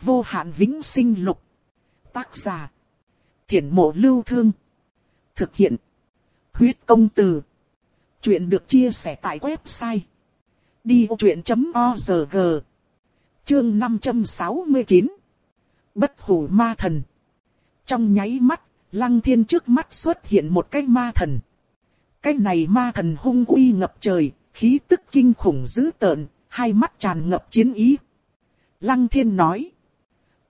vô hạn vĩnh sinh lục. Tác giả. Thiển mộ lưu thương. Thực hiện. Huyết công từ. Chuyện được chia sẻ tại website. Đi vô chuyện.org Chương 569 Bất hủ ma thần Trong nháy mắt, lăng thiên trước mắt xuất hiện một cái ma thần. Cái này ma thần hung uy ngập trời, khí tức kinh khủng dữ tợn, hai mắt tràn ngập chiến ý. Lăng thiên nói.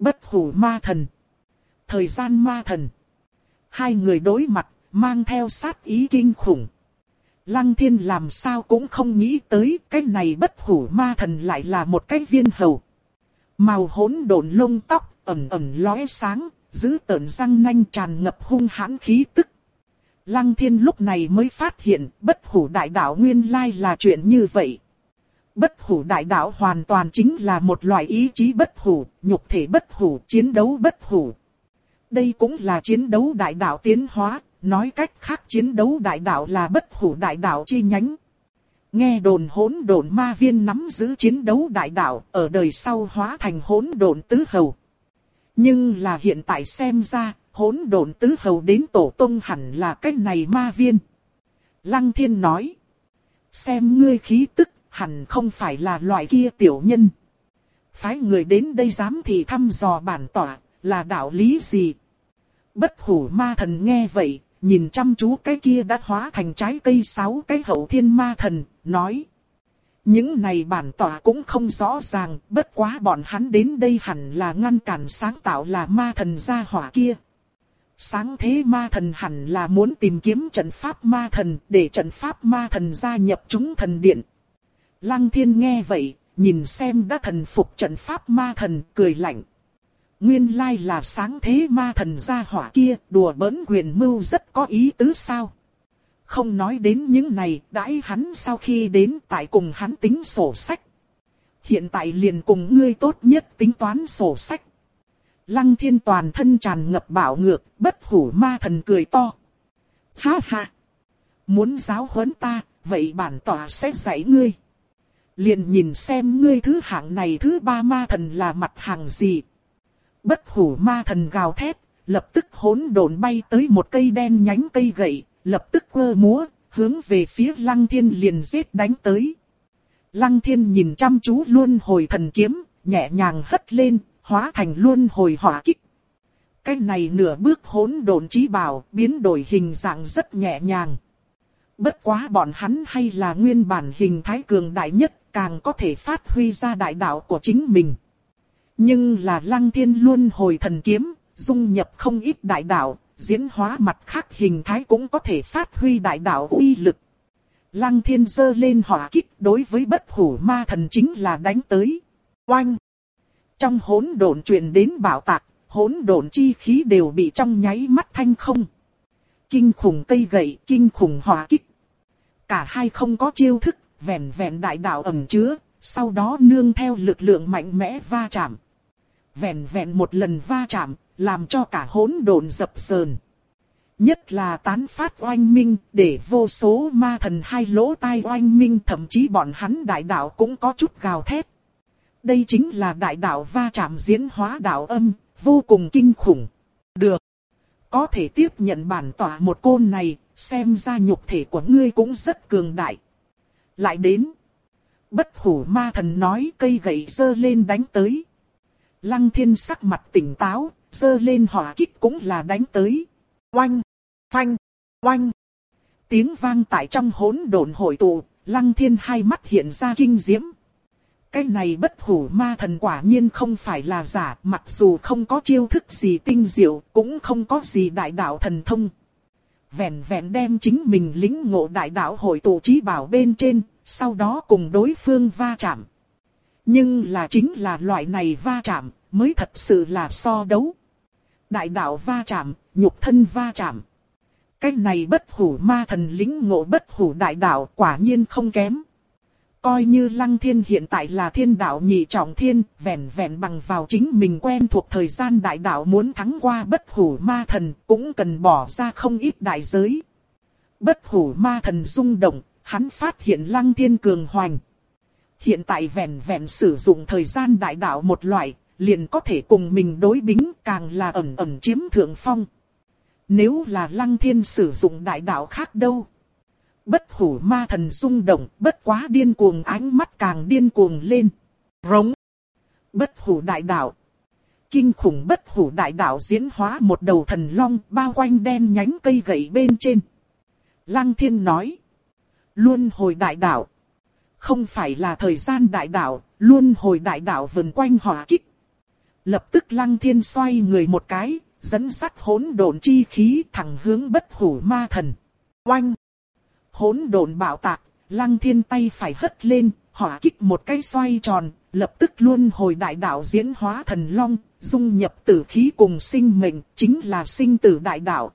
Bất hủ ma thần. Thời gian ma thần. Hai người đối mặt, mang theo sát ý kinh khủng. Lăng thiên làm sao cũng không nghĩ tới cái này bất hủ ma thần lại là một cái viên hầu. Màu hỗn độn lông tóc, ẩm ẩm lóe sáng, giữ tợn răng nanh tràn ngập hung hãn khí tức. Lăng thiên lúc này mới phát hiện bất hủ đại đạo nguyên lai là chuyện như vậy. Bất hủ đại đạo hoàn toàn chính là một loại ý chí bất hủ, nhục thể bất hủ, chiến đấu bất hủ. Đây cũng là chiến đấu đại đạo tiến hóa, nói cách khác chiến đấu đại đạo là bất hủ đại đạo chi nhánh. Nghe đồn hỗn độn ma viên nắm giữ chiến đấu đại đạo, ở đời sau hóa thành hỗn độn tứ hầu. Nhưng là hiện tại xem ra, hỗn độn tứ hầu đến tổ tông hẳn là cái này ma viên. Lăng thiên nói. Xem ngươi khí tức, hẳn không phải là loại kia tiểu nhân. Phái người đến đây dám thì thăm dò bản tỏa, là đạo lý gì? Bất hủ ma thần nghe vậy, nhìn chăm chú cái kia đã hóa thành trái cây sáu cái hậu thiên ma thần, nói. Những này bản tỏa cũng không rõ ràng, bất quá bọn hắn đến đây hẳn là ngăn cản sáng tạo là ma thần gia hỏa kia. Sáng thế ma thần hẳn là muốn tìm kiếm trận pháp ma thần để trận pháp ma thần gia nhập chúng thần điện. Lăng thiên nghe vậy, nhìn xem đã thần phục trận pháp ma thần, cười lạnh. Nguyên lai là sáng thế ma thần gia hỏa kia, đùa bỡn quyền mưu rất có ý tứ sao. Không nói đến những này, đãi hắn sau khi đến tại cùng hắn tính sổ sách. Hiện tại liền cùng ngươi tốt nhất tính toán sổ sách. Lăng thiên toàn thân tràn ngập bảo ngược, bất hủ ma thần cười to. Ha ha! Muốn giáo huấn ta, vậy bản tỏa sẽ dạy ngươi. Liền nhìn xem ngươi thứ hạng này thứ ba ma thần là mặt hàng gì. Bất hủ ma thần gào thét, lập tức hỗn độn bay tới một cây đen nhánh cây gậy, lập tức quơ múa, hướng về phía lăng thiên liền giết đánh tới. Lăng thiên nhìn chăm chú luôn hồi thần kiếm, nhẹ nhàng hất lên, hóa thành luôn hồi hỏa kích. Cái này nửa bước hỗn độn trí bảo, biến đổi hình dạng rất nhẹ nhàng. Bất quá bọn hắn hay là nguyên bản hình thái cường đại nhất, càng có thể phát huy ra đại đạo của chính mình. Nhưng là lăng thiên luôn hồi thần kiếm, dung nhập không ít đại đạo, diễn hóa mặt khác hình thái cũng có thể phát huy đại đạo uy lực. Lăng thiên dơ lên hỏa kích đối với bất hủ ma thần chính là đánh tới. Oanh! Trong hỗn độn truyền đến bảo tạc, hỗn độn chi khí đều bị trong nháy mắt thanh không. Kinh khủng cây gậy, kinh khủng hỏa kích. Cả hai không có chiêu thức, vẹn vẹn đại đạo ẩn chứa, sau đó nương theo lực lượng mạnh mẽ va chạm. Vẹn vẹn một lần va chạm, làm cho cả hỗn độn dập sờn. Nhất là tán phát oanh minh, để vô số ma thần hai lỗ tai oanh minh thậm chí bọn hắn đại đạo cũng có chút gào thét. Đây chính là đại đạo va chạm diễn hóa đạo âm, vô cùng kinh khủng. Được. Có thể tiếp nhận bản tỏa một côn này, xem ra nhục thể của ngươi cũng rất cường đại. Lại đến. Bất hủ ma thần nói cây gậy dơ lên đánh tới. Lăng thiên sắc mặt tỉnh táo, dơ lên hỏa kích cũng là đánh tới. Oanh, phanh, oanh. Tiếng vang tại trong hỗn độn hội tụ, lăng thiên hai mắt hiện ra kinh diễm. Cái này bất hủ ma thần quả nhiên không phải là giả, mặc dù không có chiêu thức gì tinh diệu, cũng không có gì đại đạo thần thông. Vẹn vẹn đem chính mình lính ngộ đại đạo hội tụ trí bảo bên trên, sau đó cùng đối phương va chạm. Nhưng là chính là loại này va chạm, mới thật sự là so đấu. Đại đạo va chạm, nhục thân va chạm. Cái này bất hủ ma thần lính ngộ bất hủ đại đạo quả nhiên không kém. Coi như lăng thiên hiện tại là thiên đạo nhị trọng thiên, vẹn vẹn bằng vào chính mình quen thuộc thời gian đại đạo muốn thắng qua bất hủ ma thần, cũng cần bỏ ra không ít đại giới. Bất hủ ma thần rung động, hắn phát hiện lăng thiên cường hoành. Hiện tại vẹn vẹn sử dụng thời gian đại đạo một loại, liền có thể cùng mình đối bính càng là ẩn ẩn chiếm thượng phong. Nếu là lăng thiên sử dụng đại đạo khác đâu? Bất hủ ma thần rung động, bất quá điên cuồng ánh mắt càng điên cuồng lên. Rống. Bất hủ đại đạo. Kinh khủng bất hủ đại đạo diễn hóa một đầu thần long bao quanh đen nhánh cây gậy bên trên. Lăng thiên nói. Luôn hồi đại đạo. Không phải là thời gian đại đạo, luôn hồi đại đạo vần quanh hỏa kích. Lập tức lăng thiên xoay người một cái, dẫn sắt hỗn độn chi khí thẳng hướng bất hủ ma thần. Oanh! Hỗn độn bạo tạc, lăng thiên tay phải hất lên, hỏa kích một cái xoay tròn, lập tức luôn hồi đại đạo diễn hóa thần long, dung nhập tử khí cùng sinh mệnh, chính là sinh tử đại đạo.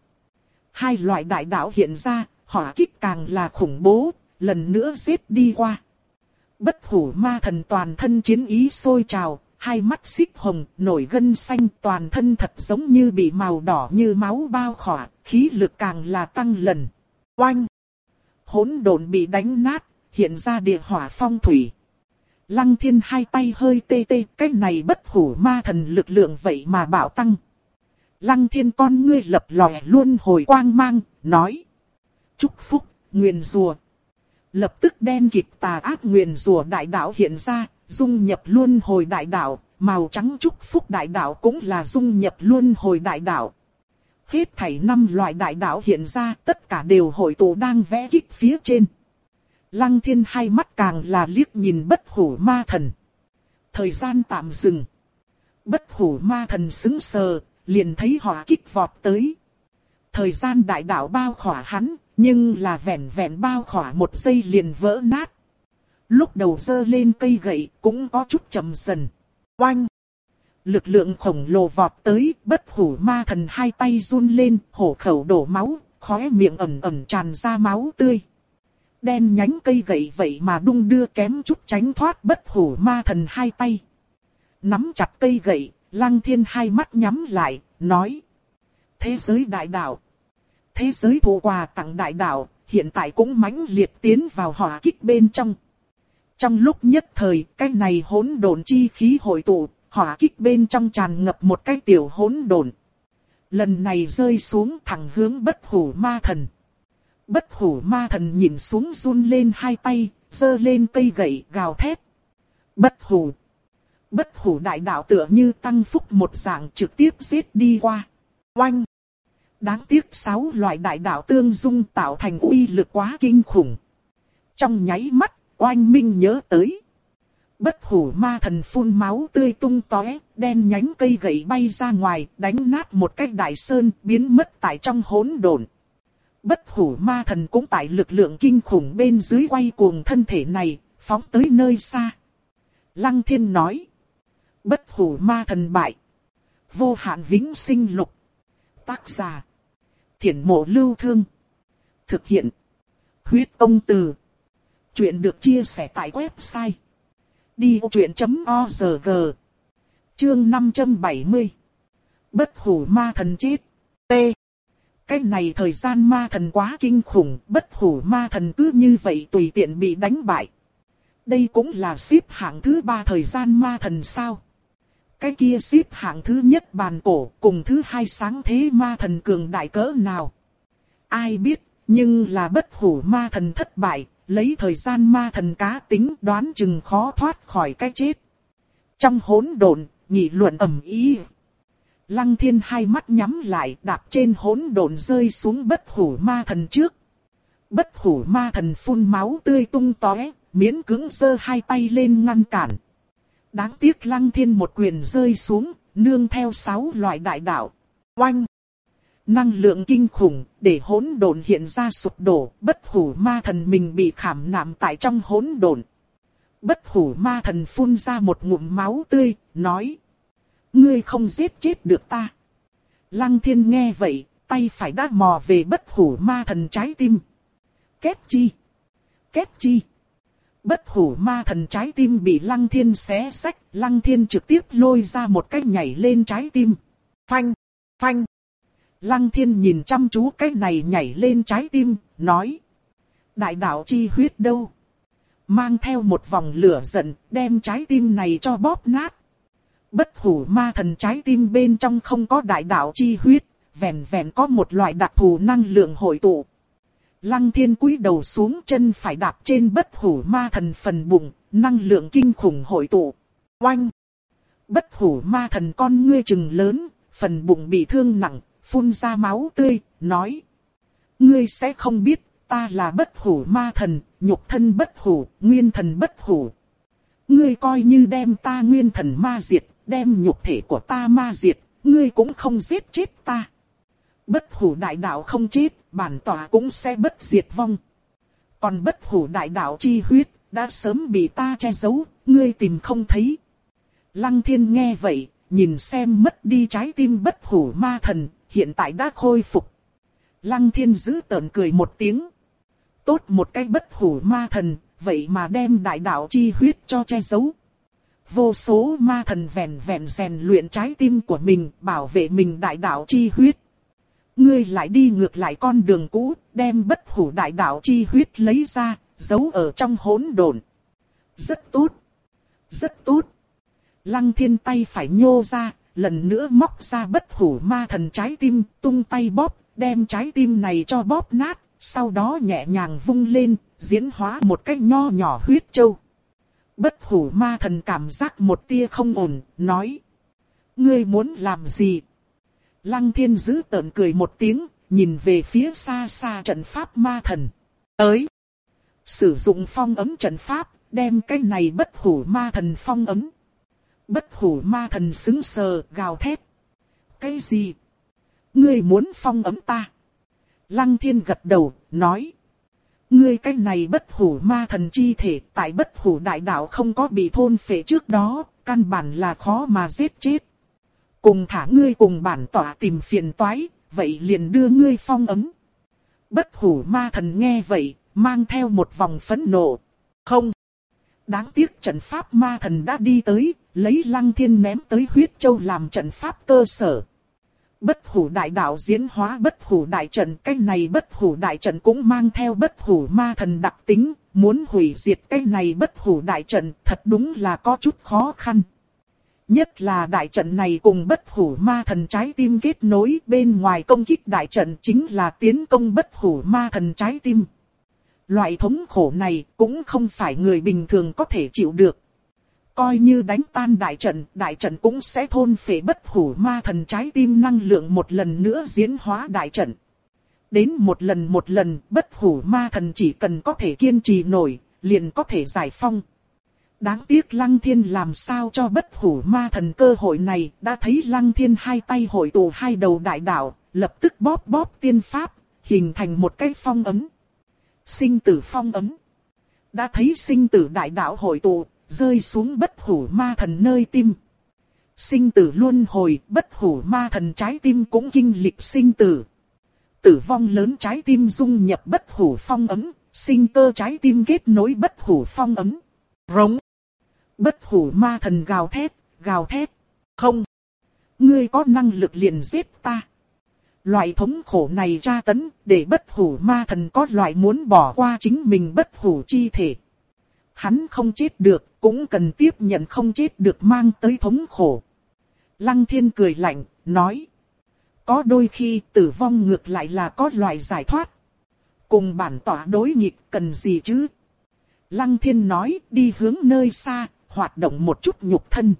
Hai loại đại đạo hiện ra, hỏa kích càng là khủng bố, lần nữa giết đi qua. Bất hủ ma thần toàn thân chiến ý sôi trào, hai mắt xích hồng, nổi gân xanh, toàn thân thật giống như bị màu đỏ như máu bao khỏa, khí lực càng là tăng lần. Oanh! Hỗn độn bị đánh nát, hiện ra địa hỏa phong thủy. Lăng thiên hai tay hơi tê tê, cái này bất hủ ma thần lực lượng vậy mà bảo tăng. Lăng thiên con ngươi lập lòe luôn hồi quang mang, nói. Chúc phúc, nguyền rùa. Lập tức đen kịp tà ác nguyền rùa đại đạo hiện ra, dung nhập luôn hồi đại đạo, màu trắng chúc phúc đại đạo cũng là dung nhập luôn hồi đại đạo. Hết thảy năm loại đại đạo hiện ra, tất cả đều hội tụ đang vẽ kích phía trên. Lăng thiên hai mắt càng là liếc nhìn bất hủ ma thần. Thời gian tạm dừng. Bất hủ ma thần xứng sờ, liền thấy họ kích vọt tới. Thời gian đại đạo bao khỏa hắn, nhưng là vẹn vẹn bao khỏa một giây liền vỡ nát. Lúc đầu dơ lên cây gậy cũng có chút chậm dần. Oanh! Lực lượng khổng lồ vọt tới, bất hủ ma thần hai tay run lên, hổ khẩu đổ máu, khóe miệng ẩm ẩm tràn ra máu tươi. Đen nhánh cây gậy vậy mà đung đưa kém chút tránh thoát bất hủ ma thần hai tay. Nắm chặt cây gậy, lăng thiên hai mắt nhắm lại, nói. Thế giới đại đạo. Thế giới thủ quà tặng đại đạo, hiện tại cũng mãnh liệt tiến vào hỏa kích bên trong. Trong lúc nhất thời, cái này hỗn độn chi khí hội tụ, hỏa kích bên trong tràn ngập một cái tiểu hỗn độn. Lần này rơi xuống thẳng hướng bất hủ ma thần. Bất hủ ma thần nhìn xuống run lên hai tay, giơ lên cây gậy gào thét. Bất hủ. Bất hủ đại đạo tựa như tăng phúc một dạng trực tiếp giết đi qua. Oanh. Đáng tiếc sáu loại đại đạo tương dung tạo thành uy lực quá kinh khủng. Trong nháy mắt, oanh minh nhớ tới. Bất hủ ma thần phun máu tươi tung tóe, đen nhánh cây gậy bay ra ngoài, đánh nát một cái đại sơn, biến mất tại trong hỗn độn. Bất hủ ma thần cũng tại lực lượng kinh khủng bên dưới quay cuồng thân thể này, phóng tới nơi xa. Lăng thiên nói. Bất hủ ma thần bại. Vô hạn vĩnh sinh lục. Tác giả. Thiển mộ lưu thương. Thực hiện. Huyết công từ. Chuyện được chia sẻ tại website. Đi vô chuyện.org Chương 570 Bất hủ ma thần chết. T. Cái này thời gian ma thần quá kinh khủng, bất hủ ma thần cứ như vậy tùy tiện bị đánh bại. Đây cũng là xếp hạng thứ ba thời gian ma thần sao. Cái kia xếp hạng thứ nhất bàn cổ cùng thứ hai sáng thế ma thần cường đại cỡ nào. Ai biết, nhưng là bất hủ ma thần thất bại, lấy thời gian ma thần cá tính đoán chừng khó thoát khỏi cái chết. Trong hỗn độn, nghị luận ầm ý. Lăng thiên hai mắt nhắm lại đạp trên hỗn độn rơi xuống bất hủ ma thần trước. Bất hủ ma thần phun máu tươi tung tóe, miễn cứng giơ hai tay lên ngăn cản. Đáng tiếc lăng thiên một quyền rơi xuống, nương theo sáu loại đại đạo. Oanh! Năng lượng kinh khủng, để hỗn độn hiện ra sụp đổ, bất hủ ma thần mình bị khảm nạm tại trong hỗn độn. Bất hủ ma thần phun ra một ngụm máu tươi, nói. Ngươi không giết chết được ta. Lăng thiên nghe vậy, tay phải đã mò về bất hủ ma thần trái tim. Kết chi? Kết chi? Bất hủ ma thần trái tim bị lăng thiên xé sách, lăng thiên trực tiếp lôi ra một cái nhảy lên trái tim. Phanh, phanh. Lăng thiên nhìn chăm chú cái này nhảy lên trái tim, nói. Đại đạo chi huyết đâu? Mang theo một vòng lửa giận, đem trái tim này cho bóp nát. Bất hủ ma thần trái tim bên trong không có đại đạo chi huyết, vẹn vẹn có một loại đặc thù năng lượng hội tụ. Lăng thiên cúi đầu xuống chân phải đạp trên bất hủ ma thần phần bụng, năng lượng kinh khủng hội tụ. Oanh! Bất hủ ma thần con ngươi trừng lớn, phần bụng bị thương nặng, phun ra máu tươi, nói. Ngươi sẽ không biết, ta là bất hủ ma thần, nhục thân bất hủ, nguyên thần bất hủ. Ngươi coi như đem ta nguyên thần ma diệt, đem nhục thể của ta ma diệt, ngươi cũng không giết chết ta. Bất hủ đại đạo không chết, bản tỏa cũng sẽ bất diệt vong. Còn bất hủ đại đạo chi huyết, đã sớm bị ta che giấu, ngươi tìm không thấy. Lăng thiên nghe vậy, nhìn xem mất đi trái tim bất hủ ma thần, hiện tại đã khôi phục. Lăng thiên giữ tợn cười một tiếng. Tốt một cái bất hủ ma thần, vậy mà đem đại đạo chi huyết cho che giấu. Vô số ma thần vẹn vẹn rèn luyện trái tim của mình, bảo vệ mình đại đạo chi huyết. Ngươi lại đi ngược lại con đường cũ, đem bất hủ đại đạo chi huyết lấy ra, giấu ở trong hỗn độn. Rất tốt. Rất tốt. Lăng thiên tay phải nhô ra, lần nữa móc ra bất hủ ma thần trái tim, tung tay bóp, đem trái tim này cho bóp nát, sau đó nhẹ nhàng vung lên, diễn hóa một cái nho nhỏ huyết châu. Bất hủ ma thần cảm giác một tia không ổn, nói. Ngươi muốn làm gì? Lăng thiên giữ tợn cười một tiếng, nhìn về phía xa xa trận pháp ma thần. Tới! Sử dụng phong ấm trận pháp, đem cái này bất hủ ma thần phong ấm. Bất hủ ma thần xứng sờ, gào thét. Cái gì? Ngươi muốn phong ấm ta? Lăng thiên gật đầu, nói. Ngươi cái này bất hủ ma thần chi thể tại bất hủ đại đạo không có bị thôn phệ trước đó, căn bản là khó mà giết chết. Cùng thả ngươi cùng bản tỏa tìm phiền toái, vậy liền đưa ngươi phong ấm. Bất hủ ma thần nghe vậy, mang theo một vòng phẫn nộ. Không. Đáng tiếc trận pháp ma thần đã đi tới, lấy lăng thiên ném tới huyết châu làm trận pháp cơ sở. Bất hủ đại đạo diễn hóa bất hủ đại trận, cái này bất hủ đại trận cũng mang theo bất hủ ma thần đặc tính, muốn hủy diệt cái này bất hủ đại trận thật đúng là có chút khó khăn. Nhất là đại trận này cùng bất hủ ma thần trái tim kết nối bên ngoài công kích đại trận chính là tiến công bất hủ ma thần trái tim. Loại thống khổ này cũng không phải người bình thường có thể chịu được. Coi như đánh tan đại trận, đại trận cũng sẽ thôn phệ bất hủ ma thần trái tim năng lượng một lần nữa diễn hóa đại trận. Đến một lần một lần, bất hủ ma thần chỉ cần có thể kiên trì nổi, liền có thể giải phong. Đáng tiếc Lăng Thiên làm sao cho bất hủ ma thần cơ hội này, đã thấy Lăng Thiên hai tay hội tụ hai đầu đại đạo, lập tức bóp bóp tiên pháp, hình thành một cái phong ấm. Sinh tử phong ấm. Đã thấy sinh tử đại đạo hội tụ, rơi xuống bất hủ ma thần nơi tim. Sinh tử luân hồi, bất hủ ma thần trái tim cũng kinh lịch sinh tử. Tử vong lớn trái tim dung nhập bất hủ phong ấm, sinh cơ trái tim kết nối bất hủ phong ấm. Rống. Bất hủ ma thần gào thét, gào thét. Không. Ngươi có năng lực liền giết ta. Loại thống khổ này tra tấn, để bất hủ ma thần có loại muốn bỏ qua chính mình bất hủ chi thể. Hắn không chết được, cũng cần tiếp nhận không chết được mang tới thống khổ. Lăng thiên cười lạnh, nói. Có đôi khi tử vong ngược lại là có loại giải thoát. Cùng bản tỏa đối nghịch cần gì chứ? Lăng thiên nói đi hướng nơi xa, hoạt động một chút nhục thân.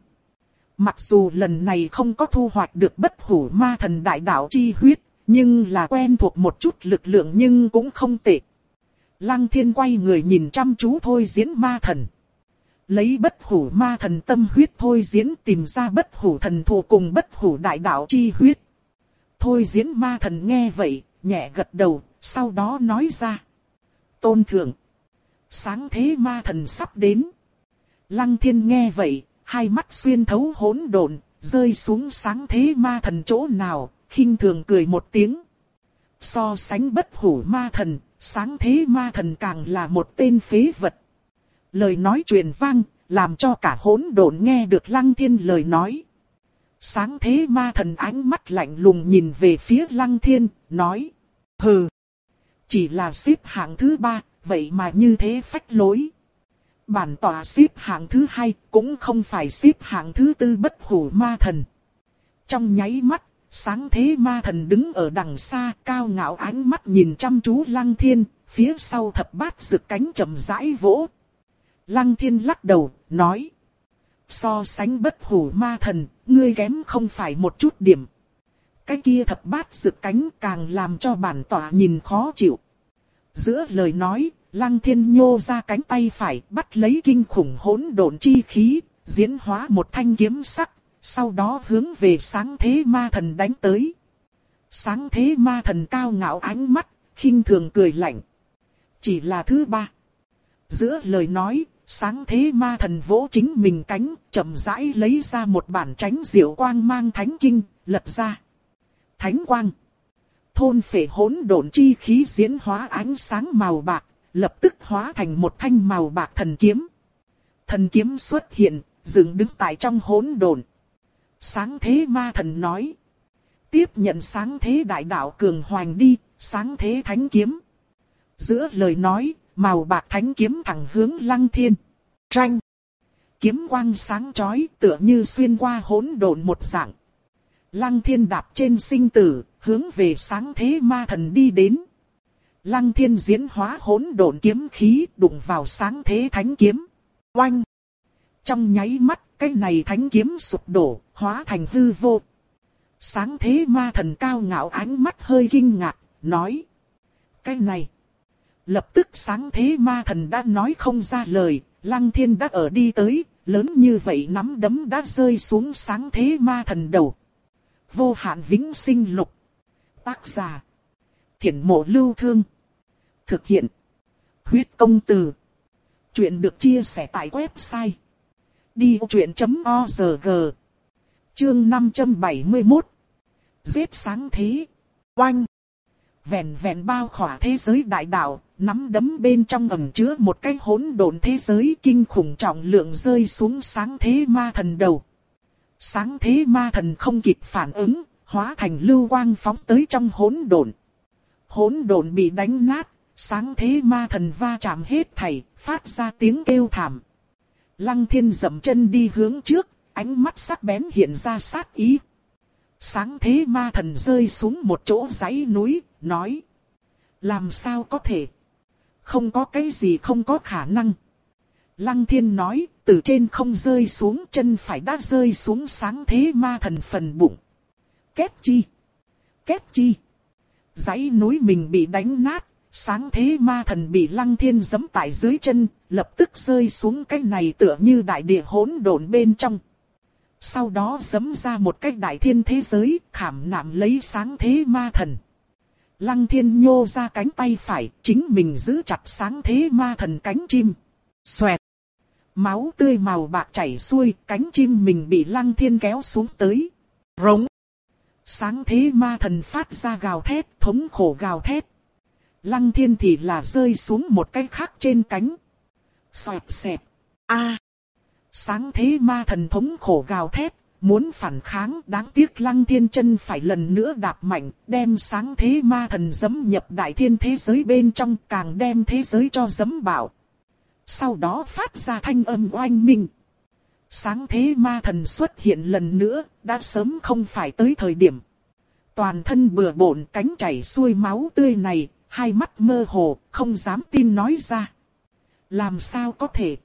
Mặc dù lần này không có thu hoạch được bất hủ ma thần đại đạo chi huyết, nhưng là quen thuộc một chút lực lượng nhưng cũng không tệ. Lăng thiên quay người nhìn chăm chú thôi diễn ma thần. Lấy bất hủ ma thần tâm huyết thôi diễn tìm ra bất hủ thần thù cùng bất hủ đại đạo chi huyết. Thôi diễn ma thần nghe vậy, nhẹ gật đầu, sau đó nói ra. Tôn thượng. Sáng thế ma thần sắp đến. Lăng thiên nghe vậy, hai mắt xuyên thấu hỗn độn, rơi xuống sáng thế ma thần chỗ nào, khinh thường cười một tiếng. So sánh bất hủ ma thần, sáng thế ma thần càng là một tên phế vật. Lời nói truyền vang, làm cho cả hỗn độn nghe được lăng thiên lời nói. Sáng thế ma thần ánh mắt lạnh lùng nhìn về phía lăng thiên, nói. Hừ, chỉ là xếp hạng thứ ba, vậy mà như thế phách lối. Bản tỏa xếp hạng thứ hai, cũng không phải xếp hạng thứ tư bất hủ ma thần. Trong nháy mắt, sáng thế ma thần đứng ở đằng xa, cao ngạo ánh mắt nhìn chăm chú lăng thiên, phía sau thập bát rực cánh chậm rãi vỗ. Lăng thiên lắc đầu, nói. So sánh bất hủ ma thần, ngươi kém không phải một chút điểm. Cái kia thập bát rực cánh càng làm cho bản tỏa nhìn khó chịu. Giữa lời nói, lăng thiên nhô ra cánh tay phải bắt lấy kinh khủng hỗn độn chi khí, diễn hóa một thanh kiếm sắc, sau đó hướng về sáng thế ma thần đánh tới. Sáng thế ma thần cao ngạo ánh mắt, khinh thường cười lạnh. Chỉ là thứ ba. Giữa lời nói, sáng thế ma thần vỗ chính mình cánh, chậm rãi lấy ra một bản tránh diệu quang mang thánh kinh, lật ra. Thánh quang. Thôn phệ hỗn độn chi khí diễn hóa ánh sáng màu bạc, lập tức hóa thành một thanh màu bạc thần kiếm. Thần kiếm xuất hiện, dừng đứng tại trong hỗn độn. Sáng thế ma thần nói. Tiếp nhận sáng thế đại đạo cường hoành đi, sáng thế thánh kiếm. Giữa lời nói, màu bạc thánh kiếm thẳng hướng lăng thiên. Tranh. Kiếm quang sáng chói tựa như xuyên qua hỗn độn một dạng. Lăng thiên đạp trên sinh tử, hướng về sáng thế ma thần đi đến. Lăng thiên diễn hóa hỗn độn kiếm khí đụng vào sáng thế thánh kiếm. Oanh! Trong nháy mắt, cái này thánh kiếm sụp đổ, hóa thành hư vô. Sáng thế ma thần cao ngạo ánh mắt hơi kinh ngạc, nói. Cái này. Lập tức sáng thế ma thần đã nói không ra lời, lăng thiên đã ở đi tới, lớn như vậy nắm đấm đã rơi xuống sáng thế ma thần đầu. Vô hạn vĩnh sinh lục. Tác giả. Thiển mộ lưu thương. Thực hiện. Huyết công từ. Chuyện được chia sẻ tại website. Đi truyện.org Chương 571 Giết sáng thế. Oanh. Vẹn vẹn bao khỏa thế giới đại đạo, nắm đấm bên trong ẩm chứa một cái hỗn độn thế giới kinh khủng trọng lượng rơi xuống sáng thế ma thần đầu. Sáng thế ma thần không kịp phản ứng, hóa thành lưu quang phóng tới trong hỗn độn. Hỗn độn bị đánh nát, sáng thế ma thần va chạm hết thảy, phát ra tiếng kêu thảm. Lăng thiên dậm chân đi hướng trước, ánh mắt sắc bén hiện ra sát ý. Sáng thế ma thần rơi xuống một chỗ dãy núi, nói. Làm sao có thể? Không có cái gì không có khả năng. Lăng thiên nói, từ trên không rơi xuống chân phải đã rơi xuống sáng thế ma thần phần bụng. Kết chi? Kết chi? Dãy núi mình bị đánh nát, sáng thế ma thần bị lăng thiên giẫm tại dưới chân, lập tức rơi xuống cái này tựa như đại địa hỗn độn bên trong. Sau đó giẫm ra một cái đại thiên thế giới, khảm nạm lấy sáng thế ma thần. Lăng thiên nhô ra cánh tay phải, chính mình giữ chặt sáng thế ma thần cánh chim. Xoẹt. Máu tươi màu bạc chảy xuôi, cánh chim mình bị lăng thiên kéo xuống tới. Rống. Sáng thế ma thần phát ra gào thét, thống khổ gào thét. Lăng thiên thì là rơi xuống một cái khác trên cánh. Xoẹt xẹp. A. Sáng thế ma thần thống khổ gào thét, muốn phản kháng đáng tiếc lăng thiên chân phải lần nữa đạp mạnh, đem sáng thế ma thần dấm nhập đại thiên thế giới bên trong càng đem thế giới cho dấm bảo. Sau đó phát ra thanh âm oanh minh. Sáng thế ma thần xuất hiện lần nữa, đã sớm không phải tới thời điểm. Toàn thân bừa bộn cánh chảy xuôi máu tươi này, hai mắt mơ hồ, không dám tin nói ra. Làm sao có thể?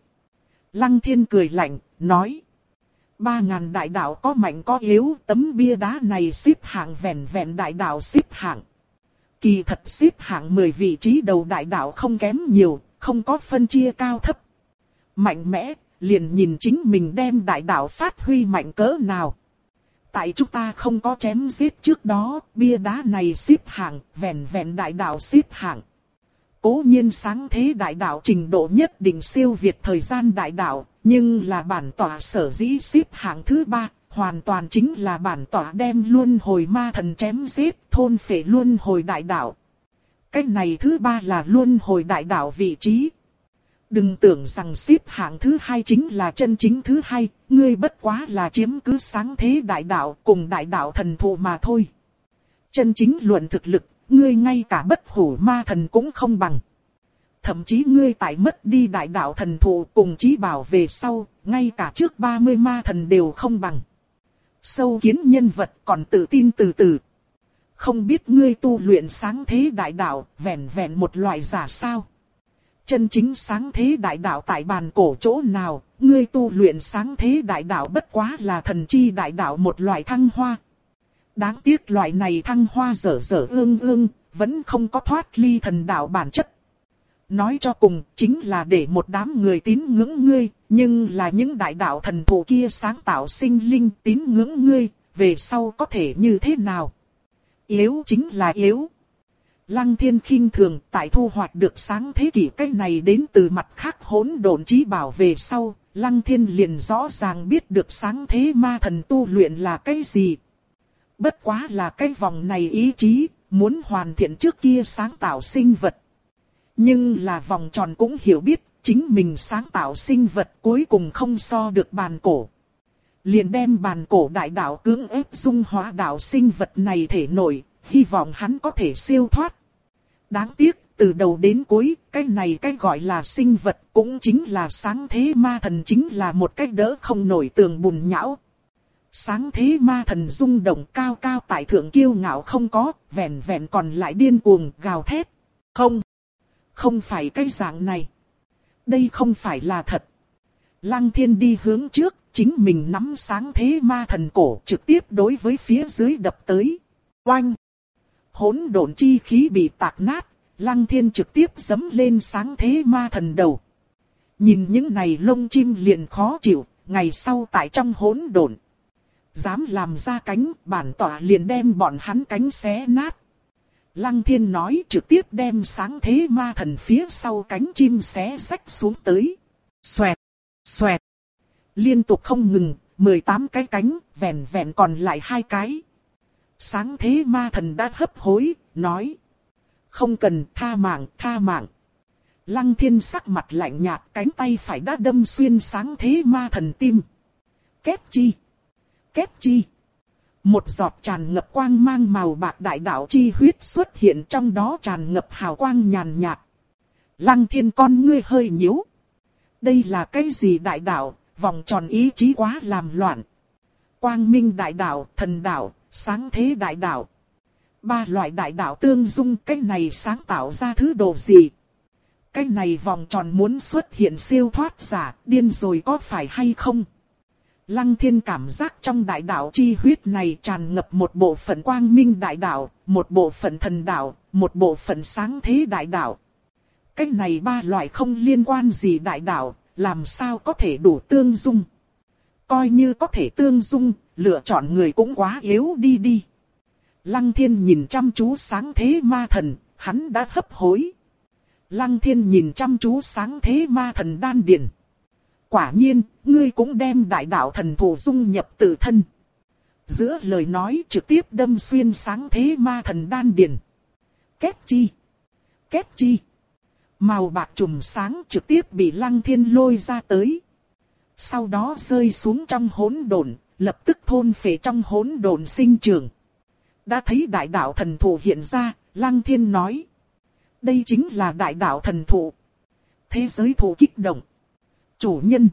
Lăng thiên cười lạnh, nói. Ba ngàn đại đạo có mạnh có yếu, tấm bia đá này xếp hạng vẹn vẹn đại đạo xếp hạng. Kỳ thật xếp hạng 10 vị trí đầu đại đạo không kém nhiều, không có phân chia cao thấp. Mạnh mẽ, liền nhìn chính mình đem đại đạo phát huy mạnh cỡ nào. Tại chúng ta không có chém giết trước đó, bia đá này xếp hạng, vẹn vẹn đại đạo xếp hạng. Cố nhiên sáng thế đại đạo trình độ nhất định siêu việt thời gian đại đạo, nhưng là bản tỏa sở dĩ xếp hạng thứ ba, hoàn toàn chính là bản tỏa đem luôn hồi ma thần chém giết, thôn phệ luôn hồi đại đạo. Cách này thứ ba là luôn hồi đại đạo vị trí. Đừng tưởng rằng xếp hạng thứ hai chính là chân chính thứ hai, ngươi bất quá là chiếm cứ sáng thế đại đạo cùng đại đạo thần thụ mà thôi. Chân chính luận thực lực, ngươi ngay cả bất hủ ma thần cũng không bằng. thậm chí ngươi tại mất đi đại đạo thần thụ cùng trí bảo về sau, ngay cả trước 30 ma thần đều không bằng. Sâu kiến nhân vật còn tự tin từ từ. Không biết ngươi tu luyện sáng thế đại đạo, vẹn vẹn một loại giả sao. Chân chính sáng thế đại đạo tại bàn cổ chỗ nào, ngươi tu luyện sáng thế đại đạo bất quá là thần chi đại đạo một loại thăng hoa. Đáng tiếc loại này thăng hoa dở dở ương ương, vẫn không có thoát ly thần đạo bản chất. Nói cho cùng, chính là để một đám người tín ngưỡng ngươi, nhưng là những đại đạo thần thụ kia sáng tạo sinh linh tín ngưỡng ngươi, về sau có thể như thế nào? Yếu chính là yếu. Lăng thiên khinh thường tại thu hoạch được sáng thế kỷ cái này đến từ mặt khác hỗn độn trí bảo về sau, lăng thiên liền rõ ràng biết được sáng thế ma thần tu luyện là cái gì. Bất quá là cái vòng này ý chí, muốn hoàn thiện trước kia sáng tạo sinh vật. Nhưng là vòng tròn cũng hiểu biết, chính mình sáng tạo sinh vật cuối cùng không so được bàn cổ. Liền đem bàn cổ đại đạo cưỡng ép dung hóa đạo sinh vật này thể nổi, hy vọng hắn có thể siêu thoát. Đáng tiếc, từ đầu đến cuối, cái này cái gọi là sinh vật cũng chính là sáng thế ma thần chính là một cái đỡ không nổi tường bùn nhão. Sáng thế ma thần rung động cao cao tại thượng kiêu ngạo không có, vẹn vẹn còn lại điên cuồng gào thét. Không, không phải cái dạng này. Đây không phải là thật. Lăng thiên đi hướng trước, chính mình nắm sáng thế ma thần cổ trực tiếp đối với phía dưới đập tới. Oanh! Hỗn độn chi khí bị tạc nát, lăng thiên trực tiếp dấm lên sáng thế ma thần đầu. Nhìn những này lông chim liền khó chịu, ngày sau tại trong hỗn độn. Dám làm ra cánh, bản tỏa liền đem bọn hắn cánh xé nát. Lăng thiên nói trực tiếp đem sáng thế ma thần phía sau cánh chim xé rách xuống tới. Xoẹt, xoẹt. Liên tục không ngừng, 18 cái cánh, vẹn vẹn còn lại hai cái. Sáng thế ma thần đã hấp hối, nói. Không cần tha mạng, tha mạng. Lăng thiên sắc mặt lạnh nhạt cánh tay phải đã đâm xuyên sáng thế ma thần tim. Kết chi. Kết chi. Một giọt tràn ngập quang mang màu bạc đại đạo chi huyết xuất hiện trong đó tràn ngập hào quang nhàn nhạt. Lăng thiên con ngươi hơi nhíu. Đây là cái gì đại đạo, vòng tròn ý chí quá làm loạn. Quang minh đại đạo, thần đạo, sáng thế đại đạo. Ba loại đại đạo tương dung cái này sáng tạo ra thứ đồ gì? Cái này vòng tròn muốn xuất hiện siêu thoát giả, điên rồi có phải hay không? Lăng thiên cảm giác trong đại đạo chi huyết này tràn ngập một bộ phận quang minh đại đạo, một bộ phận thần đạo, một bộ phận sáng thế đại đạo. Cái này ba loại không liên quan gì đại đạo, làm sao có thể đủ tương dung? Coi như có thể tương dung, lựa chọn người cũng quá yếu đi đi. Lăng thiên nhìn chăm chú sáng thế ma thần, hắn đã hấp hối. Lăng thiên nhìn chăm chú sáng thế ma thần đan điền. Quả nhiên, ngươi cũng đem đại đạo thần thủ dung nhập tự thân. Giữa lời nói trực tiếp đâm xuyên sáng thế ma thần đan điền. Kết chi? Kết chi? Màu bạc trùm sáng trực tiếp bị lăng thiên lôi ra tới. Sau đó rơi xuống trong hỗn độn, lập tức thôn phệ trong hỗn độn sinh trường. Đã thấy đại đạo thần thụ hiện ra, Lăng Thiên nói. Đây chính là đại đạo thần thụ. Thế giới thụ kích động. Chủ nhân.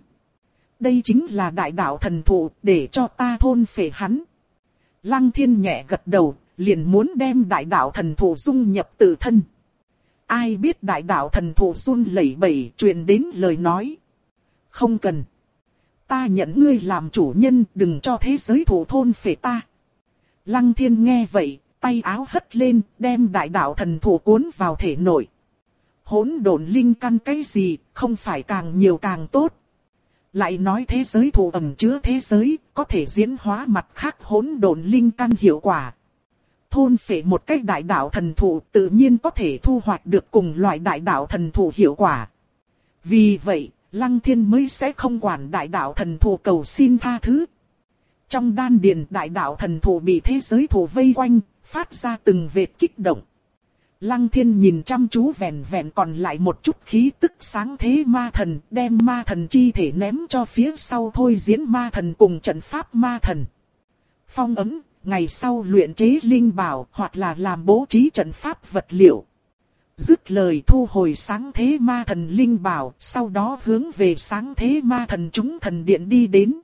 Đây chính là đại đạo thần thụ để cho ta thôn phệ hắn. Lăng Thiên nhẹ gật đầu, liền muốn đem đại đạo thần thụ dung nhập tự thân. Ai biết đại đạo thần thụ run lẩy bẩy truyền đến lời nói. Không cần. Ta nhận ngươi làm chủ nhân đừng cho thế giới thủ thôn phệ ta. Lăng thiên nghe vậy, tay áo hất lên, đem đại đạo thần thủ cuốn vào thể nội. Hỗn độn linh căn cái gì, không phải càng nhiều càng tốt. Lại nói thế giới thủ ẩm chứa thế giới, có thể diễn hóa mặt khác hỗn độn linh căn hiệu quả. Thôn phệ một cách đại đạo thần thụ tự nhiên có thể thu hoạch được cùng loại đại đạo thần thụ hiệu quả. Vì vậy, Lăng thiên mới sẽ không quản đại đạo thần thù cầu xin tha thứ. Trong đan điền đại đạo thần thù bị thế giới thù vây quanh, phát ra từng vệt kích động. Lăng thiên nhìn chăm chú vẹn vẹn còn lại một chút khí tức sáng thế ma thần, đem ma thần chi thể ném cho phía sau thôi diễn ma thần cùng trận pháp ma thần. Phong ấm, ngày sau luyện chế linh bảo hoặc là làm bố trí trận pháp vật liệu. Dứt lời thu hồi sáng thế ma thần linh bảo, sau đó hướng về sáng thế ma thần chúng thần điện đi đến.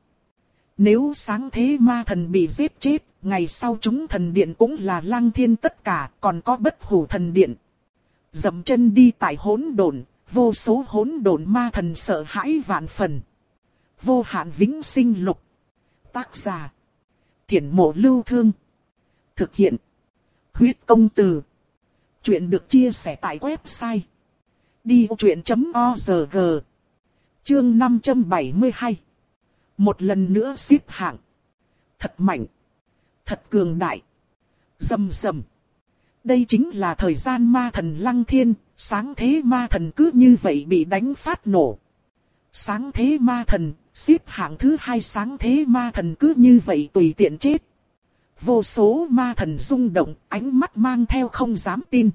Nếu sáng thế ma thần bị giết chết, ngày sau chúng thần điện cũng là lăng thiên tất cả, còn có bất hủ thần điện. Dậm chân đi tại hỗn độn, vô số hỗn độn ma thần sợ hãi vạn phần. Vô hạn vĩnh sinh lục. Tác giả. Thiển mộ lưu thương. Thực hiện. Huyết công từ. Chuyện được chia sẻ tại website. Đi chuyện.org Chương 572 Một lần nữa xếp hạng. Thật mạnh. Thật cường đại. Dầm dầm. Đây chính là thời gian ma thần lăng thiên, sáng thế ma thần cứ như vậy bị đánh phát nổ. Sáng thế ma thần, xếp hạng thứ hai sáng thế ma thần cứ như vậy tùy tiện chết. Vô số ma thần rung động, ánh mắt mang theo không dám tin.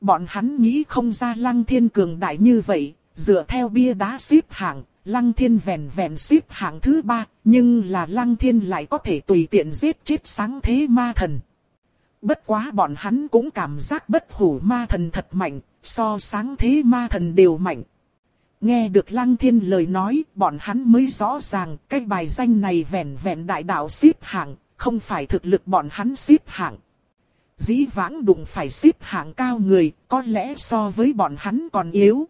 Bọn hắn nghĩ không ra lăng thiên cường đại như vậy, dựa theo bia đá xếp hạng, lăng thiên vẹn vẹn xếp hạng thứ ba, nhưng là lăng thiên lại có thể tùy tiện giết chết sáng thế ma thần. Bất quá bọn hắn cũng cảm giác bất hủ ma thần thật mạnh, so sáng thế ma thần đều mạnh. Nghe được Lăng Thiên lời nói, bọn hắn mới rõ ràng cái bài danh này vẹn vẹn đại đạo xếp hạng, không phải thực lực bọn hắn xếp hạng. Dĩ vãng đụng phải xếp hạng cao người, có lẽ so với bọn hắn còn yếu.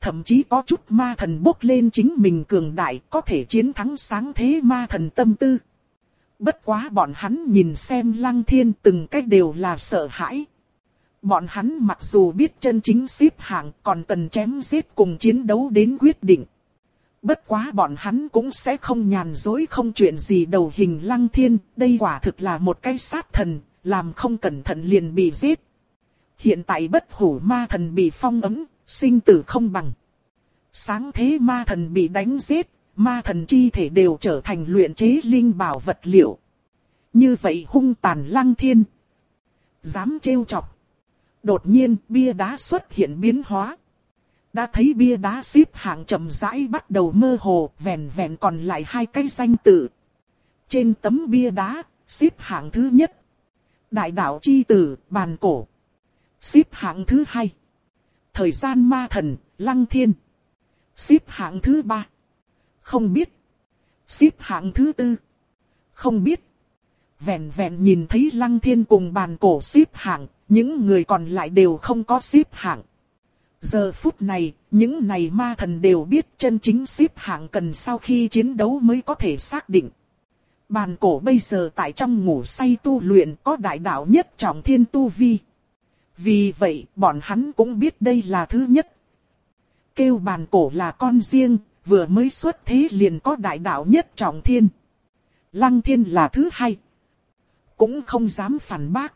Thậm chí có chút ma thần bốc lên chính mình cường đại, có thể chiến thắng sáng thế ma thần tâm tư. Bất quá bọn hắn nhìn xem lăng thiên từng cách đều là sợ hãi. Bọn hắn mặc dù biết chân chính xếp hạng còn cần chém giết cùng chiến đấu đến quyết định. Bất quá bọn hắn cũng sẽ không nhàn dối không chuyện gì đầu hình lăng thiên, đây quả thực là một cái sát thần, làm không cẩn thận liền bị giết. Hiện tại bất hủ ma thần bị phong ấm, sinh tử không bằng. Sáng thế ma thần bị đánh giết, ma thần chi thể đều trở thành luyện chế linh bảo vật liệu. Như vậy hung tàn lăng thiên. Dám trêu chọc. Đột nhiên bia đá xuất hiện biến hóa. Đã thấy bia đá xếp hạng chậm rãi bắt đầu mơ hồ, vẹn vẹn còn lại hai cái danh tự. Trên tấm bia đá, xếp hạng thứ nhất. Đại đạo chi tử, bàn cổ. Xếp hạng thứ hai. Thời gian ma thần, lăng thiên. Xếp hạng thứ ba. Không biết. Xếp hạng thứ tư. Không biết. Vẹn vẹn nhìn thấy lăng thiên cùng bàn cổ xếp hạng, những người còn lại đều không có xếp hạng. Giờ phút này, những này ma thần đều biết chân chính xếp hạng cần sau khi chiến đấu mới có thể xác định. Bàn cổ bây giờ tại trong ngủ say tu luyện có đại đạo nhất trọng thiên tu vi. Vì vậy, bọn hắn cũng biết đây là thứ nhất. Kêu bàn cổ là con riêng, vừa mới xuất thế liền có đại đạo nhất trọng thiên. Lăng thiên là thứ hai. Cũng không dám phản bác.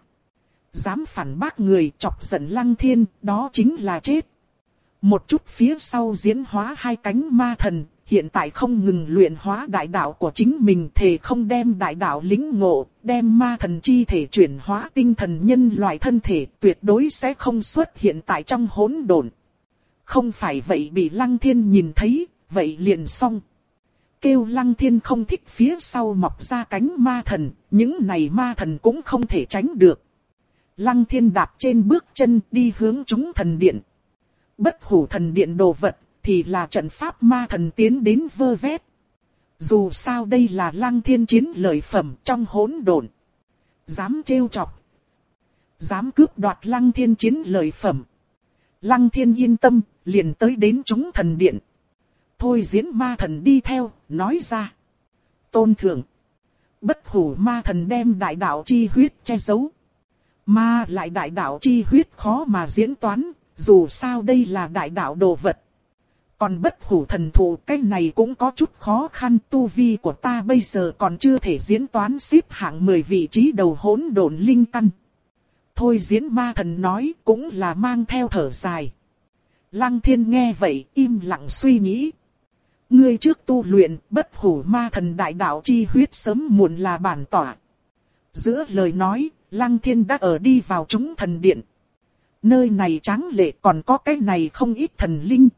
Dám phản bác người chọc giận lăng thiên, đó chính là chết. Một chút phía sau diễn hóa hai cánh ma thần, hiện tại không ngừng luyện hóa đại đạo của chính mình thể không đem đại đạo lính ngộ, đem ma thần chi thể chuyển hóa tinh thần nhân loại thân thể tuyệt đối sẽ không xuất hiện tại trong hỗn độn. Không phải vậy bị lăng thiên nhìn thấy, vậy liền xong. Kêu lăng thiên không thích phía sau mọc ra cánh ma thần, những này ma thần cũng không thể tránh được. Lăng thiên đạp trên bước chân đi hướng chúng thần điện. Bất hủ thần điện đồ vật, thì là trận pháp ma thần tiến đến vơ vét. Dù sao đây là lăng thiên chiến lợi phẩm trong hỗn độn. Dám trêu chọc. Dám cướp đoạt lăng thiên chiến lợi phẩm. Lăng thiên yên tâm, liền tới đến chúng thần điện. Thôi diễn ma thần đi theo, nói ra. Tôn thượng. Bất hủ ma thần đem đại đạo chi huyết che giấu. Ma lại đại đạo chi huyết khó mà diễn toán, dù sao đây là đại đạo đồ vật. Còn bất hủ thần thụ cái này cũng có chút khó khăn tu vi của ta bây giờ còn chưa thể diễn toán xếp hạng 10 vị trí đầu hỗn độn linh căn. Thôi diễn ma thần nói cũng là mang theo thở dài. Lăng thiên nghe vậy im lặng suy nghĩ. Ngươi trước tu luyện bất hủ ma thần đại đạo chi huyết sớm muộn là bản tỏa. Giữa lời nói, lăng thiên đã ở đi vào chúng thần điện. Nơi này tráng lệ còn có cái này không ít thần linh.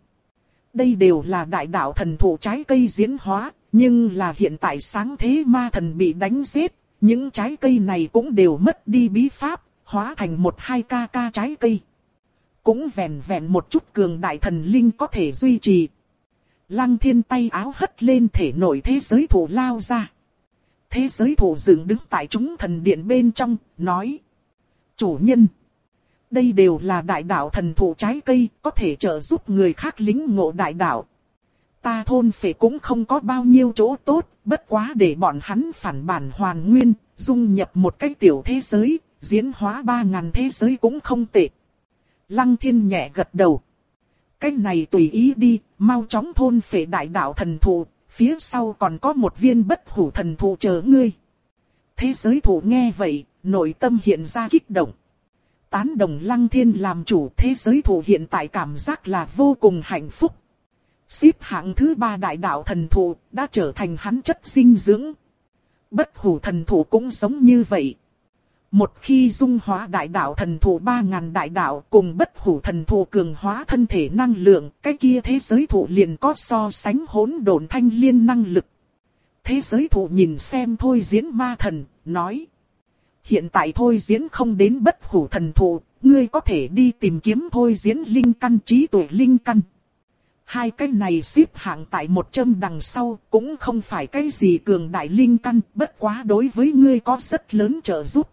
Đây đều là đại đạo thần thụ trái cây diễn hóa, nhưng là hiện tại sáng thế ma thần bị đánh giết, những trái cây này cũng đều mất đi bí pháp, hóa thành một hai ca ca trái cây. Cũng vẹn vẹn một chút cường đại thần linh có thể duy trì. Lăng thiên tay áo hất lên thể nội thế giới thủ lao ra. Thế giới thủ dựng đứng tại chúng thần điện bên trong, nói. Chủ nhân. Đây đều là đại đạo thần thụ trái cây, có thể trợ giúp người khác lính ngộ đại đạo. Ta thôn phệ cũng không có bao nhiêu chỗ tốt, bất quá để bọn hắn phản bản hoàn nguyên, dung nhập một cái tiểu thế giới, diễn hóa ba ngàn thế giới cũng không tệ. Lăng thiên nhẹ gật đầu. Cái này tùy ý đi, mau chóng thôn phệ đại đạo thần thụ, phía sau còn có một viên bất hủ thần thụ chờ ngươi. Thế giới thủ nghe vậy, nội tâm hiện ra kích động. Tán đồng lăng thiên làm chủ thế giới thủ hiện tại cảm giác là vô cùng hạnh phúc. Xếp hạng thứ ba đại đạo thần thụ đã trở thành hắn chất dinh dưỡng. Bất hủ thần thụ cũng giống như vậy. Một khi dung hóa đại đạo thần thụ ba ngàn đại đạo cùng bất hủ thần thụ cường hóa thân thể năng lượng, cái kia thế giới thụ liền có so sánh hỗn độn thanh liên năng lực. Thế giới thụ nhìn xem thôi diễn ma thần, nói. Hiện tại thôi diễn không đến bất hủ thần thụ, ngươi có thể đi tìm kiếm thôi diễn linh căn trí tuệ linh căn. Hai cái này xếp hạng tại một châm đằng sau cũng không phải cái gì cường đại linh căn, bất quá đối với ngươi có rất lớn trợ giúp.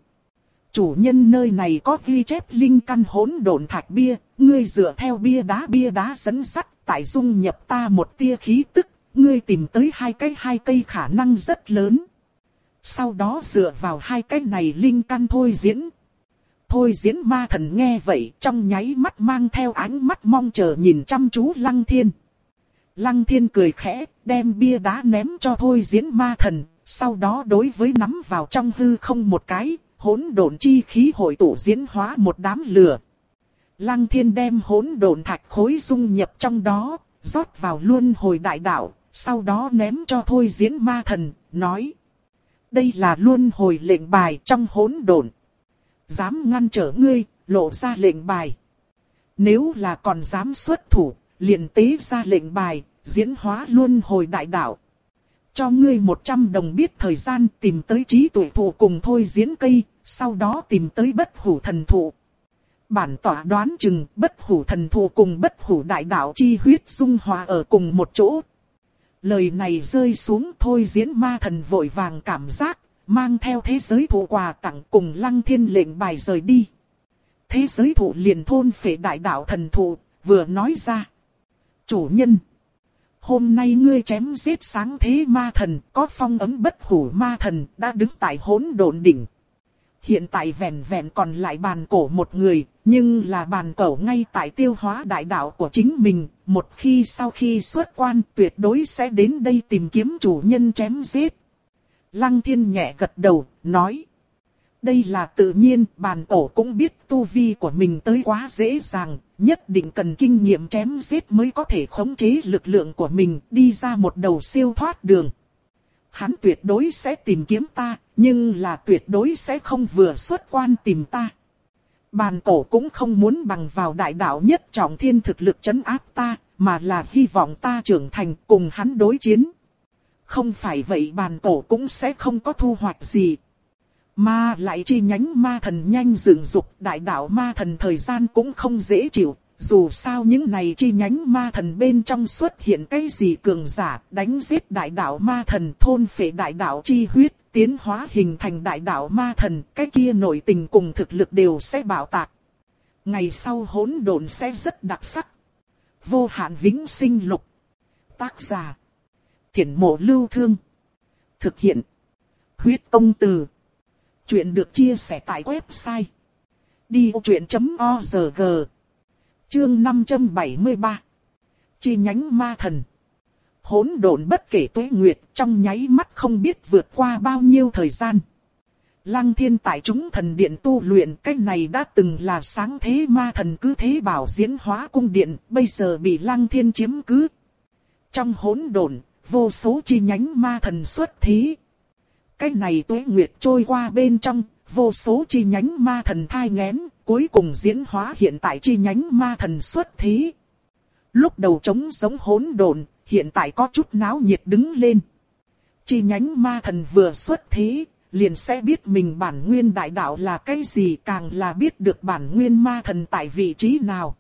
Chủ nhân nơi này có ghi chép linh căn hỗn độn thạch bia, ngươi dựa theo bia đá bia đá dẫn sắt, tại dung nhập ta một tia khí tức, ngươi tìm tới hai cái hai cây khả năng rất lớn. Sau đó dựa vào hai cái này linh căn thôi diễn. Thôi diễn ma thần nghe vậy trong nháy mắt mang theo ánh mắt mong chờ nhìn chăm chú lăng thiên. Lăng thiên cười khẽ, đem bia đá ném cho thôi diễn ma thần, sau đó đối với nắm vào trong hư không một cái, hỗn độn chi khí hội tụ diễn hóa một đám lửa. Lăng thiên đem hỗn độn thạch khối dung nhập trong đó, rót vào luôn hồi đại đạo, sau đó ném cho thôi diễn ma thần, nói. Đây là luân hồi lệnh bài trong hỗn độn. Dám ngăn trở ngươi, lộ ra lệnh bài. Nếu là còn dám xuất thủ, liền tế ra lệnh bài, diễn hóa luân hồi đại đạo. Cho ngươi 100 đồng biết thời gian tìm tới trí tuổi thụ cùng thôi diễn cây, sau đó tìm tới bất hủ thần thụ. Bản tỏa đoán chừng bất hủ thần thụ cùng bất hủ đại đạo chi huyết dung hòa ở cùng một chỗ. Lời này rơi xuống thôi diễn ma thần vội vàng cảm giác, mang theo thế giới thụ quà tặng cùng lăng thiên lệnh bài rời đi. Thế giới thụ liền thôn phệ đại đạo thần thụ, vừa nói ra. Chủ nhân! Hôm nay ngươi chém giết sáng thế ma thần, có phong ấm bất hủ ma thần, đã đứng tại hỗn độn đỉnh. Hiện tại vẹn vẹn còn lại bàn cổ một người, nhưng là bàn cổ ngay tại tiêu hóa đại đạo của chính mình, một khi sau khi xuất quan tuyệt đối sẽ đến đây tìm kiếm chủ nhân chém giết. Lăng thiên nhẹ gật đầu, nói. Đây là tự nhiên, bàn cổ cũng biết tu vi của mình tới quá dễ dàng, nhất định cần kinh nghiệm chém giết mới có thể khống chế lực lượng của mình, đi ra một đầu siêu thoát đường. Hắn tuyệt đối sẽ tìm kiếm ta, nhưng là tuyệt đối sẽ không vừa xuất quan tìm ta. Bàn cổ cũng không muốn bằng vào đại đạo nhất trọng thiên thực lực chấn áp ta, mà là hy vọng ta trưởng thành cùng hắn đối chiến. Không phải vậy bàn cổ cũng sẽ không có thu hoạch gì. Mà lại chi nhánh ma thần nhanh dựng dục đại đạo ma thần thời gian cũng không dễ chịu. Dù sao những này chi nhánh ma thần bên trong xuất hiện cái gì cường giả, đánh giết đại đạo ma thần, thôn phệ đại đạo chi huyết, tiến hóa hình thành đại đạo ma thần, cái kia nội tình cùng thực lực đều sẽ bảo tạc. Ngày sau hỗn độn sẽ rất đặc sắc. Vô hạn vĩnh sinh lục. Tác giả Thiển mộ lưu thương. Thực hiện. Huyết công từ. Chuyện được chia sẻ tại website. Đi vô chuyện.org Chương 573 Chi nhánh ma thần Hỗn độn bất kể tuế nguyệt trong nháy mắt không biết vượt qua bao nhiêu thời gian. Lăng thiên tại chúng thần điện tu luyện cái này đã từng là sáng thế ma thần cứ thế bảo diễn hóa cung điện, bây giờ bị lăng thiên chiếm cứ. Trong hỗn độn, vô số chi nhánh ma thần xuất thí. Cái này tuế nguyệt trôi qua bên trong, vô số chi nhánh ma thần thai ngén, cuối cùng diễn hóa hiện tại chi nhánh ma thần xuất thí. Lúc đầu trống sống hỗn độn, hiện tại có chút náo nhiệt đứng lên. Chi nhánh ma thần vừa xuất thí, liền sẽ biết mình bản nguyên đại đạo là cái gì càng là biết được bản nguyên ma thần tại vị trí nào.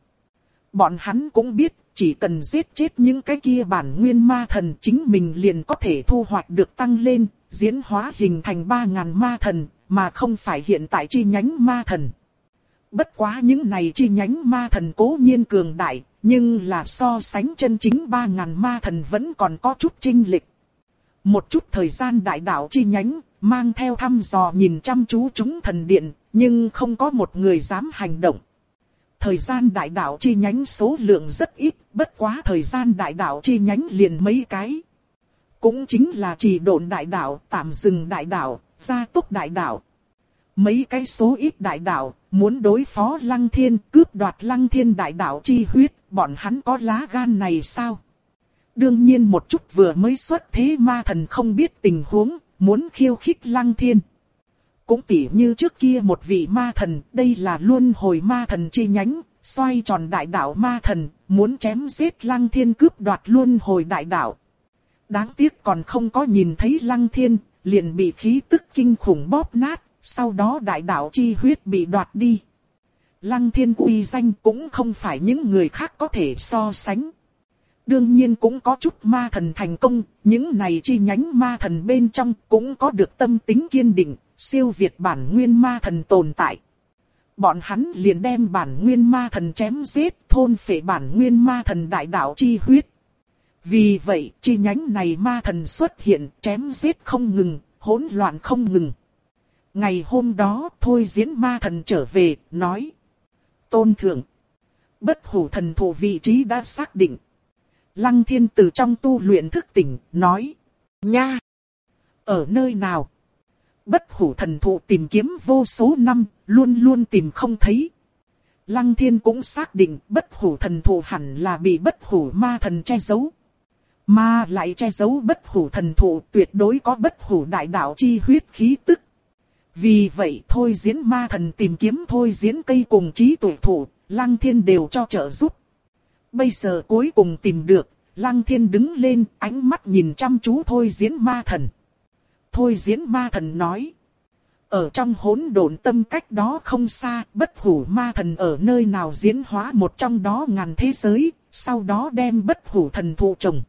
Bọn hắn cũng biết, chỉ cần giết chết những cái kia bản nguyên ma thần chính mình liền có thể thu hoạch được tăng lên, diễn hóa hình thành 3.000 ma thần, mà không phải hiện tại chi nhánh ma thần. Bất quá những này chi nhánh ma thần cố nhiên cường đại, nhưng là so sánh chân chính 3.000 ma thần vẫn còn có chút trinh lịch. Một chút thời gian đại đạo chi nhánh, mang theo thăm dò nhìn chăm chú chúng thần điện, nhưng không có một người dám hành động. Thời gian đại đạo chi nhánh số lượng rất ít, bất quá thời gian đại đạo chi nhánh liền mấy cái. Cũng chính là chỉ độn đại đạo, tạm dừng đại đạo, gia tốc đại đạo. Mấy cái số ít đại đạo, muốn đối phó lăng thiên, cướp đoạt lăng thiên đại đạo chi huyết, bọn hắn có lá gan này sao? Đương nhiên một chút vừa mới xuất thế ma thần không biết tình huống, muốn khiêu khích lăng thiên. Cũng tỉ như trước kia một vị ma thần, đây là luân hồi ma thần chi nhánh, xoay tròn đại đạo ma thần, muốn chém giết lăng thiên cướp đoạt luân hồi đại đạo. Đáng tiếc còn không có nhìn thấy lăng thiên, liền bị khí tức kinh khủng bóp nát, sau đó đại đạo chi huyết bị đoạt đi. Lăng thiên uy danh cũng không phải những người khác có thể so sánh. Đương nhiên cũng có chút ma thần thành công, những này chi nhánh ma thần bên trong cũng có được tâm tính kiên định, siêu việt bản nguyên ma thần tồn tại. Bọn hắn liền đem bản nguyên ma thần chém giết, thôn phệ bản nguyên ma thần đại đạo chi huyết. Vì vậy, chi nhánh này ma thần xuất hiện, chém giết không ngừng, hỗn loạn không ngừng. Ngày hôm đó, thôi diễn ma thần trở về, nói. Tôn thượng. Bất hủ thần thủ vị trí đã xác định. Lăng thiên từ trong tu luyện thức tỉnh, nói. Nha! Ở nơi nào? Bất hủ thần thụ tìm kiếm vô số năm, luôn luôn tìm không thấy. Lăng thiên cũng xác định bất hủ thần thụ hẳn là bị bất hủ ma thần che giấu. Mà lại che giấu bất hủ thần thụ tuyệt đối có bất hủ đại đạo chi huyết khí tức. Vì vậy thôi diễn ma thần tìm kiếm thôi diễn cây cùng trí tuổi thủ, lăng thiên đều cho trợ giúp. Bây giờ cuối cùng tìm được, lăng thiên đứng lên ánh mắt nhìn chăm chú thôi diễn ma thần. Thôi diễn ma thần nói. Ở trong hỗn độn tâm cách đó không xa, bất hủ ma thần ở nơi nào diễn hóa một trong đó ngàn thế giới, sau đó đem bất hủ thần thụ trồng.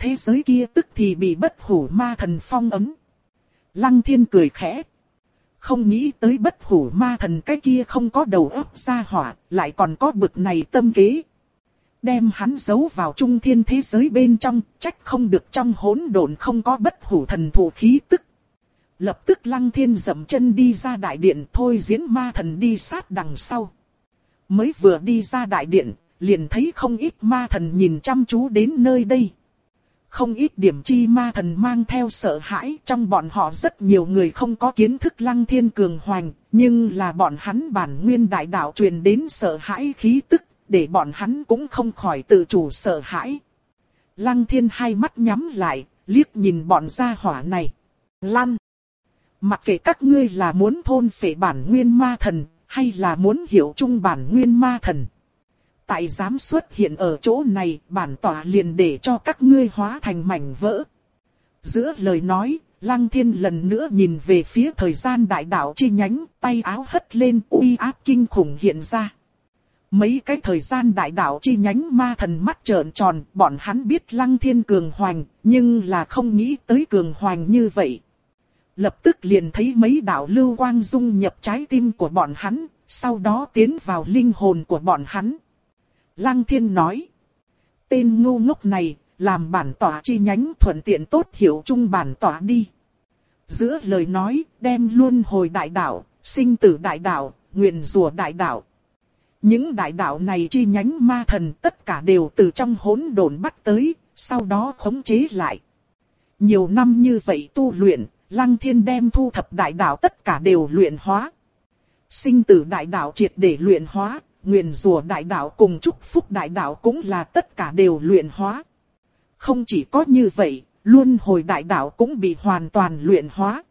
Thế giới kia tức thì bị bất hủ ma thần phong ấm. Lăng thiên cười khẽ. Không nghĩ tới bất hủ ma thần cái kia không có đầu óc ra hỏa, lại còn có bực này tâm kế. Đem hắn giấu vào trung thiên thế giới bên trong, trách không được trong hỗn độn không có bất hủ thần thụ khí tức. Lập tức lăng thiên dậm chân đi ra đại điện thôi diễn ma thần đi sát đằng sau. Mới vừa đi ra đại điện, liền thấy không ít ma thần nhìn chăm chú đến nơi đây. Không ít điểm chi ma thần mang theo sợ hãi trong bọn họ rất nhiều người không có kiến thức lăng thiên cường hoành, nhưng là bọn hắn bản nguyên đại đạo truyền đến sợ hãi khí tức, để bọn hắn cũng không khỏi tự chủ sợ hãi. Lăng thiên hai mắt nhắm lại, liếc nhìn bọn gia hỏa này. Lăn! Mặc kệ các ngươi là muốn thôn phệ bản nguyên ma thần, hay là muốn hiểu chung bản nguyên ma thần tại dám xuất hiện ở chỗ này, bản tỏa liền để cho các ngươi hóa thành mảnh vỡ. Giữa lời nói, Lăng Thiên lần nữa nhìn về phía thời gian đại đạo chi nhánh, tay áo hất lên uy áp kinh khủng hiện ra. Mấy cái thời gian đại đạo chi nhánh ma thần mắt trợn tròn, bọn hắn biết Lăng Thiên cường hoành, nhưng là không nghĩ tới cường hoành như vậy. Lập tức liền thấy mấy đạo lưu quang dung nhập trái tim của bọn hắn, sau đó tiến vào linh hồn của bọn hắn. Lăng thiên nói. Tên ngu ngốc này, làm bản tỏa chi nhánh thuận tiện tốt hiểu chung bản tỏa đi. Giữa lời nói, đem luôn hồi đại đạo, sinh tử đại đạo, nguyện rùa đại đạo. Những đại đạo này chi nhánh ma thần tất cả đều từ trong hỗn độn bắt tới, sau đó khống chế lại. Nhiều năm như vậy tu luyện, Lăng Thiên đem thu thập đại đạo tất cả đều luyện hóa. Sinh tử đại đạo triệt để luyện hóa, Nguyện rùa đại đạo cùng chúc phúc đại đạo cũng là tất cả đều luyện hóa. Không chỉ có như vậy, luôn hồi đại đạo cũng bị hoàn toàn luyện hóa.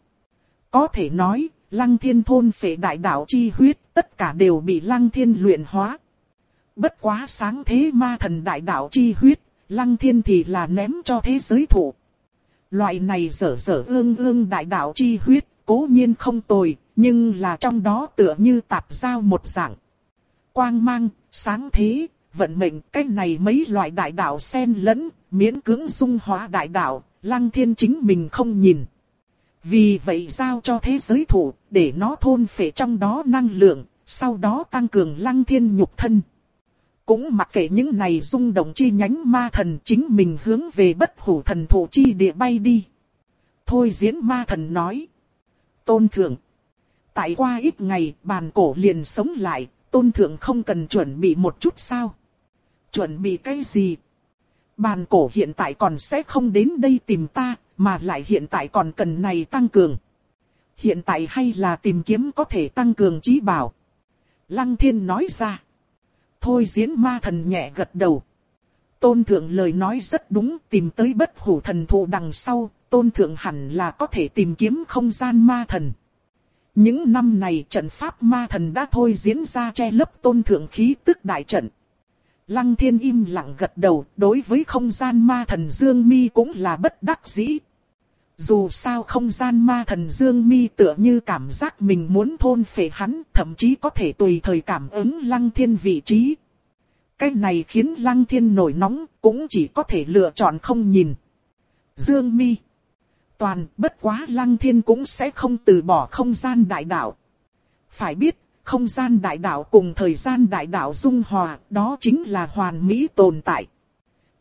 Có thể nói, lăng thiên thôn phệ đại đạo chi huyết, tất cả đều bị lăng thiên luyện hóa. Bất quá sáng thế ma thần đại đạo chi huyết, lăng thiên thì là ném cho thế giới thủ. Loại này dở dở ương ương đại đạo chi huyết, cố nhiên không tồi, nhưng là trong đó tựa như tạp giao một dạng quang mang, sáng thế, vận mệnh, cái này mấy loại đại đạo xen lẫn, miễn cưỡng dung hóa đại đạo, lăng thiên chính mình không nhìn. Vì vậy giao cho thế giới thủ, để nó thôn phệ trong đó năng lượng, sau đó tăng cường lăng thiên nhục thân. Cũng mặc kệ những này rung động chi nhánh ma thần chính mình hướng về bất hủ thần thủ chi địa bay đi. Thôi diễn ma thần nói. Tôn thượng. Tại qua ít ngày bàn cổ liền sống lại, tôn thượng không cần chuẩn bị một chút sao. Chuẩn bị cái gì? Bàn cổ hiện tại còn sẽ không đến đây tìm ta, mà lại hiện tại còn cần này tăng cường. Hiện tại hay là tìm kiếm có thể tăng cường trí bảo. Lăng thiên nói ra. Thôi diễn ma thần nhẹ gật đầu. Tôn thượng lời nói rất đúng tìm tới bất hủ thần thụ đằng sau, tôn thượng hẳn là có thể tìm kiếm không gian ma thần. Những năm này trận pháp ma thần đã thôi diễn ra che lấp tôn thượng khí tức đại trận. Lăng thiên im lặng gật đầu, đối với không gian ma thần Dương Mi cũng là bất đắc dĩ. Dù sao không gian ma thần Dương Mi tựa như cảm giác mình muốn thôn phệ hắn, thậm chí có thể tùy thời cảm ứng lăng thiên vị trí. Cái này khiến lăng thiên nổi nóng, cũng chỉ có thể lựa chọn không nhìn. Dương Mi Toàn bất quá lăng thiên cũng sẽ không từ bỏ không gian đại đạo. Phải biết, không gian đại đạo cùng thời gian đại đạo dung hòa, đó chính là hoàn mỹ tồn tại.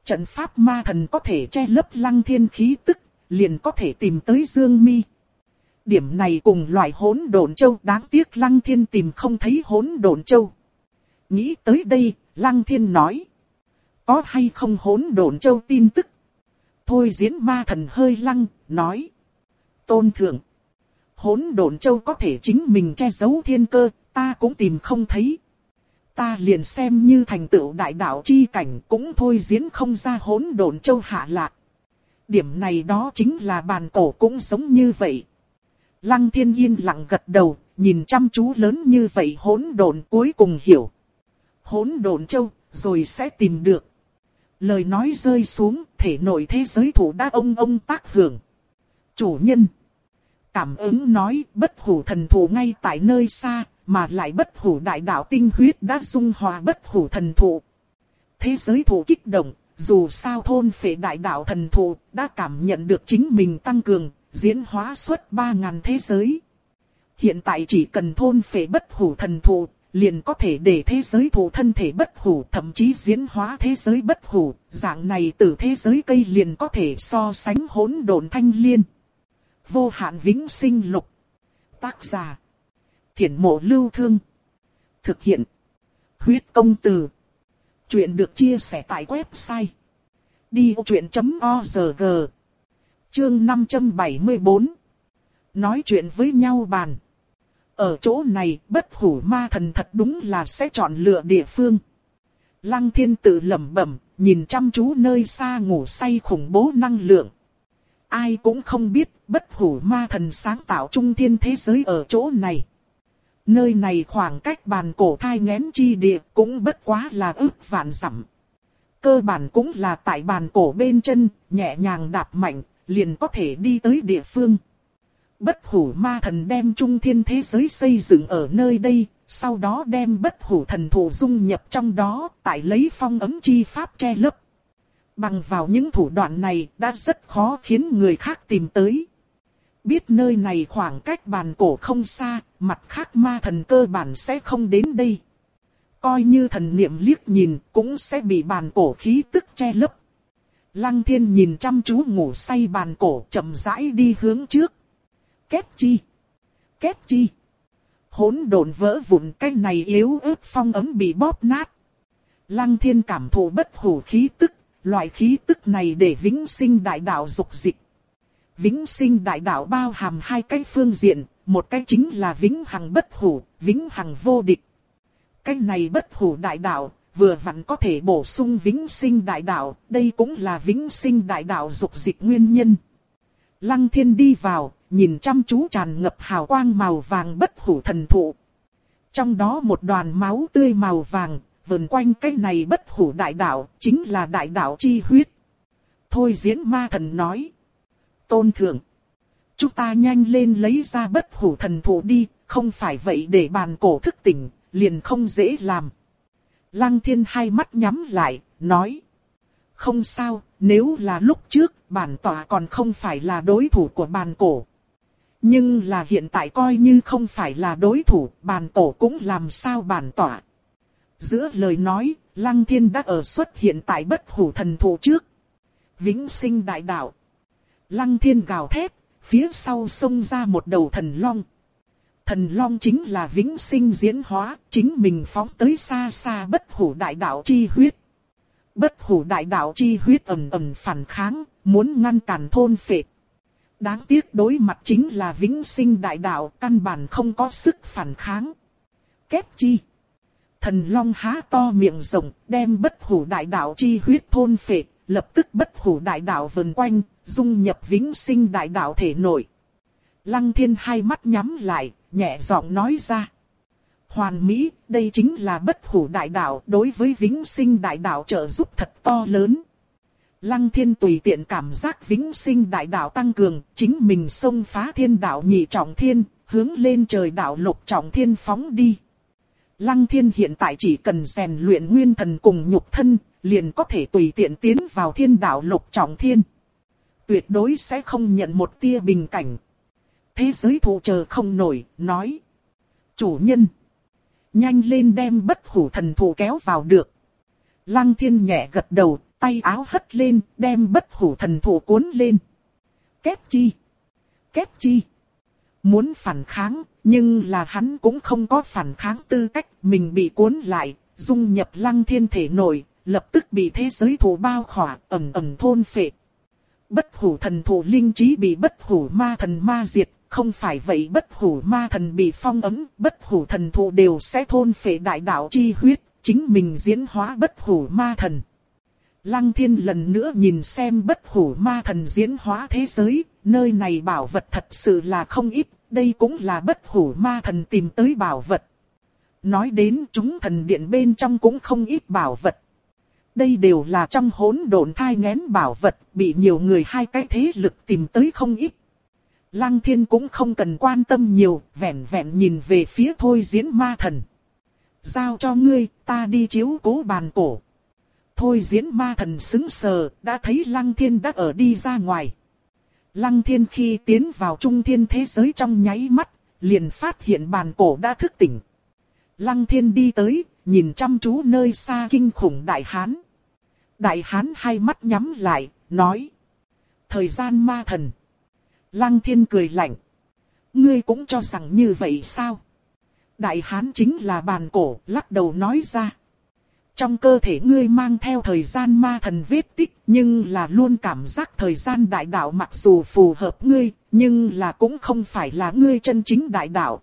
Trận pháp ma thần có thể che lấp lăng thiên khí tức, liền có thể tìm tới Dương Mi. Điểm này cùng loại hỗn độn châu đáng tiếc lăng thiên tìm không thấy hỗn độn châu. Nghĩ tới đây, lăng thiên nói. Có hay không hỗn độn châu tin tức? Thôi diễn ma thần hơi lăng, nói. Tôn thượng. Hỗn độn châu có thể chính mình che giấu thiên cơ, ta cũng tìm không thấy. Ta liền xem như thành tựu đại đạo chi cảnh cũng thôi diễn không ra hỗn độn châu hạ lạc. Điểm này đó chính là bàn cổ cũng giống như vậy. Lăng thiên yên lặng gật đầu, nhìn chăm chú lớn như vậy hỗn độn cuối cùng hiểu. Hỗn độn châu, rồi sẽ tìm được. Lời nói rơi xuống, thể nội thế giới thủ đã ông ông tác hưởng. Chủ nhân. Cảm ứng nói bất hủ thần thủ ngay tại nơi xa, mà lại bất hủ đại đạo tinh huyết đã dung hòa bất hủ thần thụ. Thế giới thủ kích động, dù sao thôn phệ đại đạo thần thụ đã cảm nhận được chính mình tăng cường, diễn hóa suốt 3.000 thế giới. Hiện tại chỉ cần thôn phệ bất hủ thần thụ, liền có thể để thế giới thủ thân thể bất hủ thậm chí diễn hóa thế giới bất hủ, dạng này từ thế giới cây liền có thể so sánh hỗn độn thanh liên. Vô hạn vĩnh sinh lục. Tác giả. Thiển mộ lưu thương. Thực hiện. Huyết công từ. Chuyện được chia sẻ tại website. Đi vô chuyện.org Chương 574 Nói chuyện với nhau bàn. Ở chỗ này, bất hủ ma thần thật đúng là sẽ chọn lựa địa phương. Lăng thiên tự lẩm bẩm, nhìn chăm chú nơi xa ngủ say khủng bố năng lượng. Ai cũng không biết, bất hủ ma thần sáng tạo trung thiên thế giới ở chỗ này. Nơi này khoảng cách bàn cổ thai ngén chi địa cũng bất quá là ước vạn dặm. Cơ bản cũng là tại bàn cổ bên chân, nhẹ nhàng đạp mạnh, liền có thể đi tới địa phương. Bất hủ ma thần đem trung thiên thế giới xây dựng ở nơi đây, sau đó đem bất hủ thần thủ dung nhập trong đó, tại lấy phong ấm chi pháp che lấp. Bằng vào những thủ đoạn này đã rất khó khiến người khác tìm tới. Biết nơi này khoảng cách bàn cổ không xa, mặt khác ma thần cơ bản sẽ không đến đây. Coi như thần niệm liếc nhìn cũng sẽ bị bàn cổ khí tức che lấp. Lăng thiên nhìn chăm chú ngủ say bàn cổ chậm rãi đi hướng trước. Kết chi? Kết chi? Hỗn độn vỡ vụn cái này yếu ớt phong ấm bị bóp nát. Lăng thiên cảm thụ bất hủ khí tức, loại khí tức này để vĩnh sinh đại đạo dục dịch. Vĩnh sinh đại đạo bao hàm hai cái phương diện, một cái chính là vĩnh hằng bất hủ, vĩnh hằng vô địch. Cái này bất hủ đại đạo, vừa vặn có thể bổ sung vĩnh sinh đại đạo, đây cũng là vĩnh sinh đại đạo dục dịch nguyên nhân. Lăng thiên đi vào, nhìn chăm chú tràn ngập hào quang màu vàng bất hủ thần thụ. Trong đó một đoàn máu tươi màu vàng, vần quanh cái này bất hủ đại đạo, chính là đại đạo chi huyết. Thôi diễn ma thần nói. Tôn thượng. Chúng ta nhanh lên lấy ra bất hủ thần thụ đi, không phải vậy để bàn cổ thức tỉnh, liền không dễ làm. Lăng thiên hai mắt nhắm lại, nói. Không sao, nếu là lúc trước, bản tỏa còn không phải là đối thủ của bàn cổ. Nhưng là hiện tại coi như không phải là đối thủ, bàn cổ cũng làm sao bản tỏa. Giữa lời nói, Lăng Thiên đã ở xuất hiện tại bất hủ thần thụ trước. Vĩnh sinh đại đạo. Lăng Thiên gào thét, phía sau xông ra một đầu thần long. Thần long chính là vĩnh sinh diễn hóa, chính mình phóng tới xa xa bất hủ đại đạo chi huyết. Bất hủ đại đạo chi huyết ầm ầm phản kháng, muốn ngăn cản thôn phệ. Đáng tiếc đối mặt chính là vĩnh sinh đại đạo, căn bản không có sức phản kháng. Kết chi. Thần long há to miệng rộng, đem bất hủ đại đạo chi huyết thôn phệ, lập tức bất hủ đại đạo vần quanh, dung nhập vĩnh sinh đại đạo thể nội. Lăng thiên hai mắt nhắm lại, nhẹ giọng nói ra. Hoàn Mỹ, đây chính là bất hủ đại đạo đối với vĩnh sinh đại đạo trợ giúp thật to lớn. Lăng thiên tùy tiện cảm giác vĩnh sinh đại đạo tăng cường, chính mình xông phá thiên đạo nhị trọng thiên, hướng lên trời đạo lục trọng thiên phóng đi. Lăng thiên hiện tại chỉ cần rèn luyện nguyên thần cùng nhục thân, liền có thể tùy tiện tiến vào thiên đạo lục trọng thiên. Tuyệt đối sẽ không nhận một tia bình cảnh. Thế giới thụ chờ không nổi, nói. Chủ nhân. Nhanh lên đem bất hủ thần thụ kéo vào được. Lăng thiên nhẹ gật đầu, tay áo hất lên, đem bất hủ thần thụ cuốn lên. Kép chi. Kép chi. Muốn phản kháng, nhưng là hắn cũng không có phản kháng tư cách, mình bị cuốn lại, dung nhập lăng thiên thể nổi, lập tức bị thế giới thù bao khỏa, ẩm ẩm thôn phệ. Bất hủ thần thụ linh trí bị bất hủ ma thần ma diệt, không phải vậy bất hủ ma thần bị phong ấm, bất hủ thần thụ đều sẽ thôn phệ đại đạo chi huyết, chính mình diễn hóa bất hủ ma thần. Lăng thiên lần nữa nhìn xem bất hủ ma thần diễn hóa thế giới, nơi này bảo vật thật sự là không ít, đây cũng là bất hủ ma thần tìm tới bảo vật. Nói đến chúng thần điện bên trong cũng không ít bảo vật. Đây đều là trong hỗn độn thai ngén bảo vật, bị nhiều người hai cái thế lực tìm tới không ít. Lăng thiên cũng không cần quan tâm nhiều, vẹn vẹn nhìn về phía thôi diễn ma thần. Giao cho ngươi, ta đi chiếu cố bàn cổ. Thôi diễn ma thần xứng sờ, đã thấy lăng thiên đã ở đi ra ngoài. Lăng thiên khi tiến vào trung thiên thế giới trong nháy mắt, liền phát hiện bàn cổ đã thức tỉnh. Lăng thiên đi tới, nhìn chăm chú nơi xa kinh khủng đại hán. Đại hán hai mắt nhắm lại, nói. Thời gian ma thần. Lăng thiên cười lạnh. Ngươi cũng cho rằng như vậy sao? Đại hán chính là bàn cổ, lắc đầu nói ra. Trong cơ thể ngươi mang theo thời gian ma thần vết tích, nhưng là luôn cảm giác thời gian đại đạo mặc dù phù hợp ngươi, nhưng là cũng không phải là ngươi chân chính đại đạo.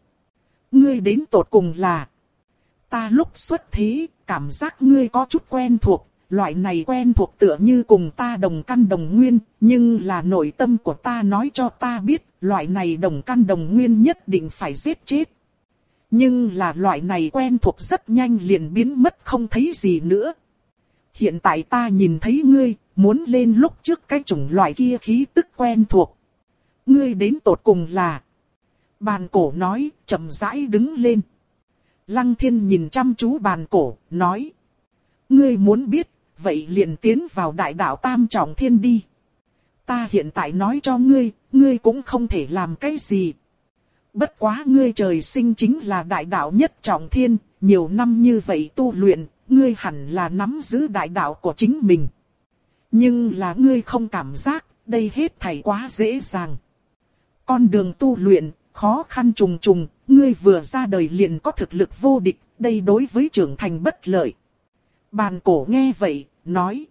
Ngươi đến tột cùng là... Ta lúc xuất thế, cảm giác ngươi có chút quen thuộc, loại này quen thuộc tựa như cùng ta đồng căn đồng nguyên, nhưng là nội tâm của ta nói cho ta biết, loại này đồng căn đồng nguyên nhất định phải giết chết. Nhưng là loại này quen thuộc rất nhanh liền biến mất không thấy gì nữa. Hiện tại ta nhìn thấy ngươi, muốn lên lúc trước cái chủng loại kia khí tức quen thuộc. Ngươi đến tột cùng là... Bàn cổ nói, chậm rãi đứng lên. Lăng thiên nhìn chăm chú bàn cổ, nói. Ngươi muốn biết, vậy liền tiến vào đại đạo tam trọng thiên đi. Ta hiện tại nói cho ngươi, ngươi cũng không thể làm cái gì, Bất quá ngươi trời sinh chính là đại đạo nhất trọng thiên, nhiều năm như vậy tu luyện, ngươi hẳn là nắm giữ đại đạo của chính mình. Nhưng là ngươi không cảm giác, đây hết thảy quá dễ dàng. Con đường tu luyện, khó khăn trùng trùng, ngươi vừa ra đời liền có thực lực vô địch, đây đối với trưởng thành bất lợi. Bàn cổ nghe vậy, nói.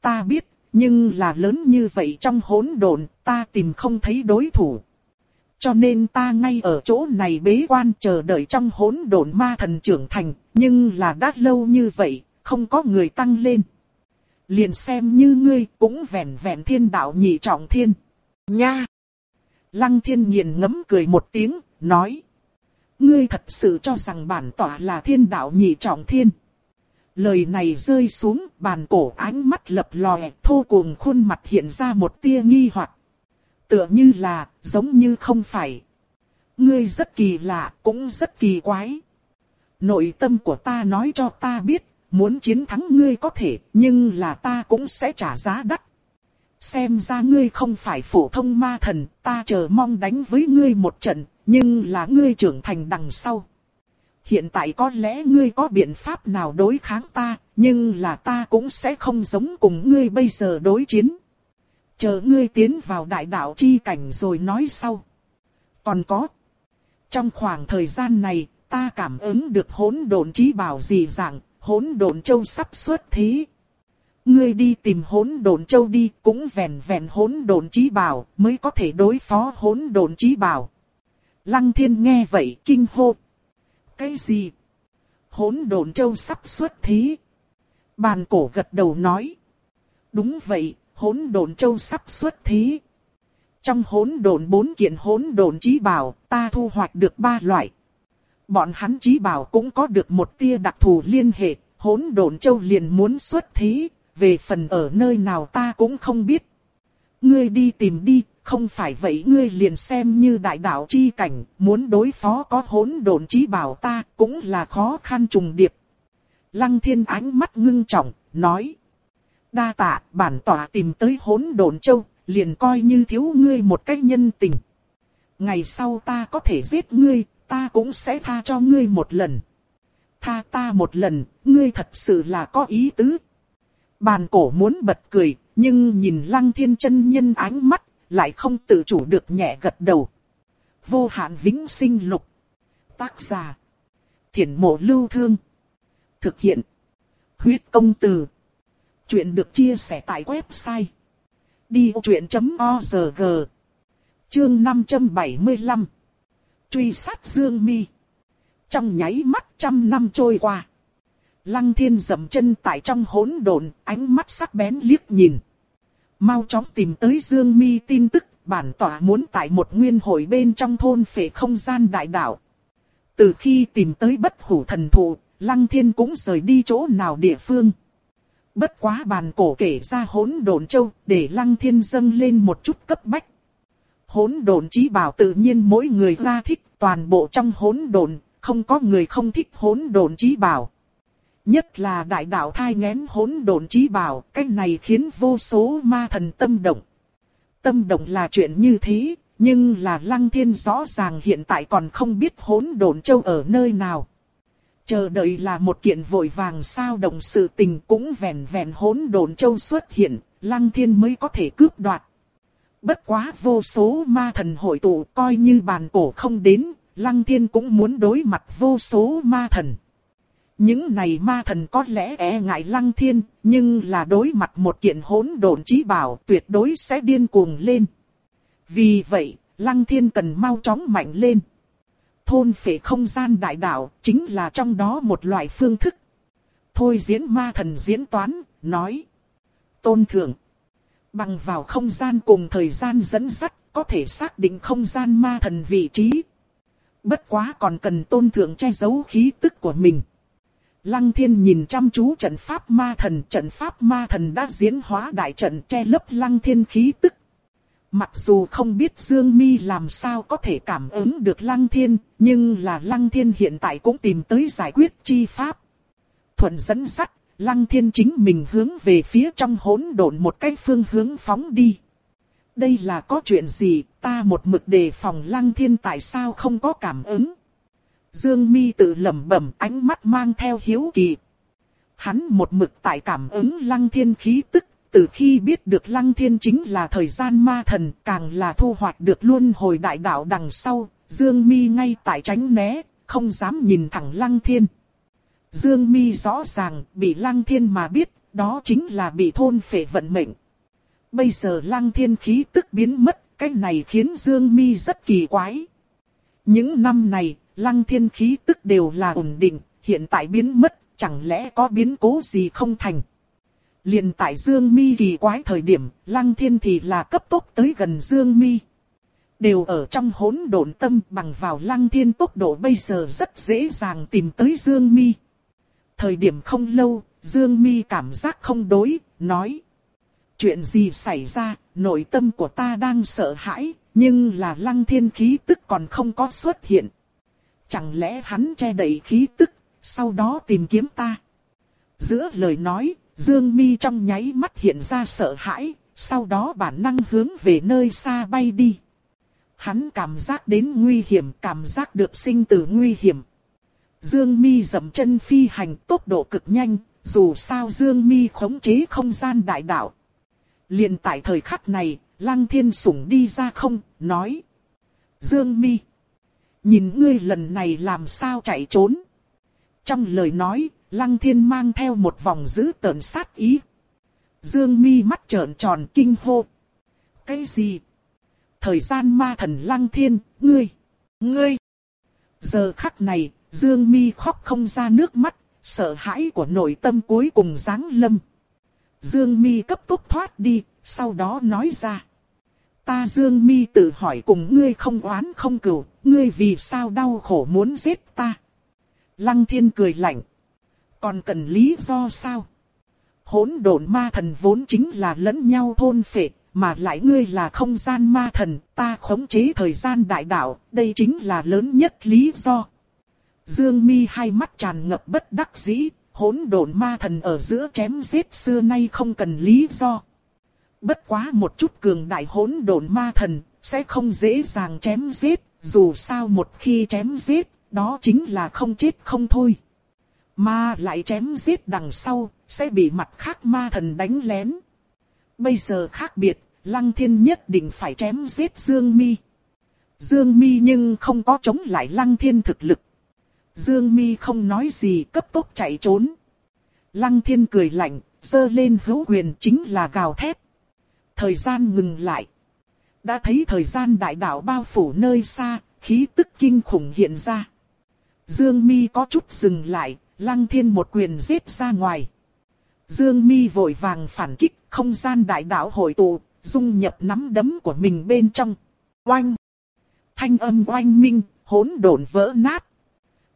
Ta biết, nhưng là lớn như vậy trong hỗn độn, ta tìm không thấy đối thủ. Cho nên ta ngay ở chỗ này bế quan chờ đợi trong hỗn độn ma thần trưởng thành, nhưng là đã lâu như vậy, không có người tăng lên. Liền xem như ngươi cũng vẹn vẹn thiên đạo nhị trọng thiên. Nha! Lăng thiên nghiền ngấm cười một tiếng, nói. Ngươi thật sự cho rằng bản tỏa là thiên đạo nhị trọng thiên. Lời này rơi xuống, bàn cổ ánh mắt lập lòe, thô cùng khuôn mặt hiện ra một tia nghi hoặc tựa như là, giống như không phải. Ngươi rất kỳ lạ, cũng rất kỳ quái. Nội tâm của ta nói cho ta biết, muốn chiến thắng ngươi có thể, nhưng là ta cũng sẽ trả giá đắt. Xem ra ngươi không phải phổ thông ma thần, ta chờ mong đánh với ngươi một trận, nhưng là ngươi trưởng thành đằng sau. Hiện tại có lẽ ngươi có biện pháp nào đối kháng ta, nhưng là ta cũng sẽ không giống cùng ngươi bây giờ đối chiến. Chờ ngươi tiến vào đại đạo chi cảnh rồi nói sau. Còn có. Trong khoảng thời gian này, ta cảm ứng được hỗn độn trí bảo gì dạng, hỗn độn châu sắp xuất thế. Ngươi đi tìm hỗn độn châu đi, cũng vẹn vẹn hỗn độn trí bảo, mới có thể đối phó hỗn độn trí bảo. Lăng thiên nghe vậy kinh hô. Cái gì? Hỗn độn châu sắp xuất thế. Bàn cổ gật đầu nói. Đúng vậy, hỗn độn châu sắp xuất thế. Trong hỗn độn bốn kiện hỗn độn trí bảo, ta thu hoạch được ba loại. Bọn hắn trí bảo cũng có được một tia đặc thù liên hệ, hỗn độn châu liền muốn xuất thế, về phần ở nơi nào ta cũng không biết. Ngươi đi tìm đi, không phải vậy ngươi liền xem như đại đạo chi cảnh, muốn đối phó có hỗn độn chí bảo ta cũng là khó khăn trùng điệp. Lăng thiên ánh mắt ngưng trọng, nói. Đa tạ, bản tỏa tìm tới hỗn độn châu, liền coi như thiếu ngươi một cách nhân tình. Ngày sau ta có thể giết ngươi, ta cũng sẽ tha cho ngươi một lần. Tha ta một lần, ngươi thật sự là có ý tứ. Bàn cổ muốn bật cười, nhưng nhìn lăng thiên chân nhân ánh mắt, lại không tự chủ được nhẹ gật đầu. Vô hạn vĩnh sinh lục. Tác giả. Thiển mộ lưu thương. Thực hiện. Huyết công từ. Chuyện được chia sẻ tại website. Đi truyện.org Chương 575 Truy sát Dương Mi Trong nháy mắt trăm năm trôi qua. Lăng thiên dậm chân tại trong hỗn độn, ánh mắt sắc bén liếc nhìn. Mau chóng tìm tới Dương Mi tin tức, bản tỏa muốn tại một nguyên hội bên trong thôn phệ không gian đại đạo. Từ khi tìm tới bất hủ thần thụ, Lăng thiên cũng rời đi chỗ nào địa phương. Bất quá bàn cổ kể ra hỗn độn châu, để lăng thiên dâng lên một chút cấp bách. Hỗn độn trí bảo tự nhiên mỗi người ra thích, toàn bộ trong hỗn độn, không có người không thích hỗn độn trí bảo. Nhất là đại đạo thai ngén hỗn độn trí bảo, cái này khiến vô số ma thần tâm động. Tâm động là chuyện như thế, nhưng là lăng thiên rõ ràng hiện tại còn không biết hỗn độn châu ở nơi nào. Chờ đợi là một kiện vội vàng sao động sự tình cũng vẹn vẹn hỗn độn châu xuất hiện, lăng thiên mới có thể cướp đoạt. Bất quá vô số ma thần hội tụ coi như bàn cổ không đến, lăng thiên cũng muốn đối mặt vô số ma thần. Những này ma thần có lẽ e ngại lăng thiên, nhưng là đối mặt một kiện hỗn độn trí bảo tuyệt đối sẽ điên cuồng lên. Vì vậy, lăng thiên cần mau chóng mạnh lên thôn phệ không gian đại đạo chính là trong đó một loại phương thức. Thôi diễn ma thần diễn toán, nói. Tôn thượng. Bằng vào không gian cùng thời gian dẫn dắt, có thể xác định không gian ma thần vị trí. Bất quá còn cần tôn thượng che giấu khí tức của mình. Lăng thiên nhìn chăm chú trận pháp ma thần, trận pháp ma thần đã diễn hóa đại trận che lấp lăng thiên khí tức. Mặc dù không biết Dương Mi làm sao có thể cảm ứng được Lăng Thiên, nhưng là Lăng Thiên hiện tại cũng tìm tới giải quyết chi pháp. Thuận dẫn sắt, Lăng Thiên chính mình hướng về phía trong hỗn độn một cái phương hướng phóng đi. Đây là có chuyện gì, ta một mực đề phòng Lăng Thiên tại sao không có cảm ứng. Dương Mi tự lẩm bẩm ánh mắt mang theo hiếu kỳ. Hắn một mực tại cảm ứng Lăng Thiên khí tức từ khi biết được Lăng Thiên chính là thời gian ma thần, càng là thu hoạch được luôn hồi đại đạo đằng sau, Dương Mi ngay tại tránh né, không dám nhìn thẳng Lăng Thiên. Dương Mi rõ ràng bị Lăng Thiên mà biết, đó chính là bị thôn phệ vận mệnh. Bây giờ Lăng Thiên khí tức biến mất, cái này khiến Dương Mi rất kỳ quái. Những năm này, Lăng Thiên khí tức đều là ổn định, hiện tại biến mất, chẳng lẽ có biến cố gì không thành. Liền tại Dương Mi kỳ quái thời điểm, Lăng Thiên thì là cấp tốc tới gần Dương Mi. Đều ở trong hỗn độn tâm bằng vào Lăng Thiên tốc độ bây giờ rất dễ dàng tìm tới Dương Mi. Thời điểm không lâu, Dương Mi cảm giác không đối, nói. Chuyện gì xảy ra, nội tâm của ta đang sợ hãi, nhưng là Lăng Thiên khí tức còn không có xuất hiện. Chẳng lẽ hắn che đậy khí tức, sau đó tìm kiếm ta? Giữa lời nói, Dương Mi trong nháy mắt hiện ra sợ hãi, sau đó bản năng hướng về nơi xa bay đi. Hắn cảm giác đến nguy hiểm, cảm giác được sinh tử nguy hiểm. Dương Mi dậm chân phi hành tốc độ cực nhanh, dù sao Dương Mi khống chế không gian đại đạo. liền tại thời khắc này, Lăng Thiên sủng đi ra không, nói. Dương Mi, nhìn ngươi lần này làm sao chạy trốn. Trong lời nói, Lăng Thiên mang theo một vòng giữ tợn sát ý. Dương Mi mắt trợn tròn kinh hô. Cái gì? Thời gian ma thần Lăng Thiên, ngươi, ngươi. Giờ khắc này, Dương Mi khóc không ra nước mắt, sợ hãi của nội tâm cuối cùng giáng lâm. Dương Mi cấp tốc thoát đi, sau đó nói ra. Ta Dương Mi tự hỏi cùng ngươi không oán không cừu, ngươi vì sao đau khổ muốn giết ta? Lăng Thiên cười lạnh. Còn cần lý do sao? Hỗn độn ma thần vốn chính là lẫn nhau thôn phệ, mà lại ngươi là không gian ma thần, ta khống chế thời gian đại đạo, đây chính là lớn nhất lý do. Dương mi hai mắt tràn ngập bất đắc dĩ, hỗn độn ma thần ở giữa chém giết xưa nay không cần lý do. Bất quá một chút cường đại hỗn độn ma thần, sẽ không dễ dàng chém giết, dù sao một khi chém giết, đó chính là không chết không thôi. Mà lại chém giết đằng sau, sẽ bị mặt khác ma thần đánh lén. Bây giờ khác biệt, Lăng Thiên nhất định phải chém giết Dương Mi. Dương Mi nhưng không có chống lại Lăng Thiên thực lực. Dương Mi không nói gì cấp tốc chạy trốn. Lăng Thiên cười lạnh, giơ lên hữu quyền chính là gào thét. Thời gian ngừng lại. Đã thấy thời gian đại đạo bao phủ nơi xa, khí tức kinh khủng hiện ra. Dương Mi có chút dừng lại, Lăng Thiên một quyền giết ra ngoài. Dương Mi vội vàng phản kích, không gian đại đạo hội tụ, dung nhập nắm đấm của mình bên trong. Oanh! Thanh âm oanh minh, hỗn độn vỡ nát.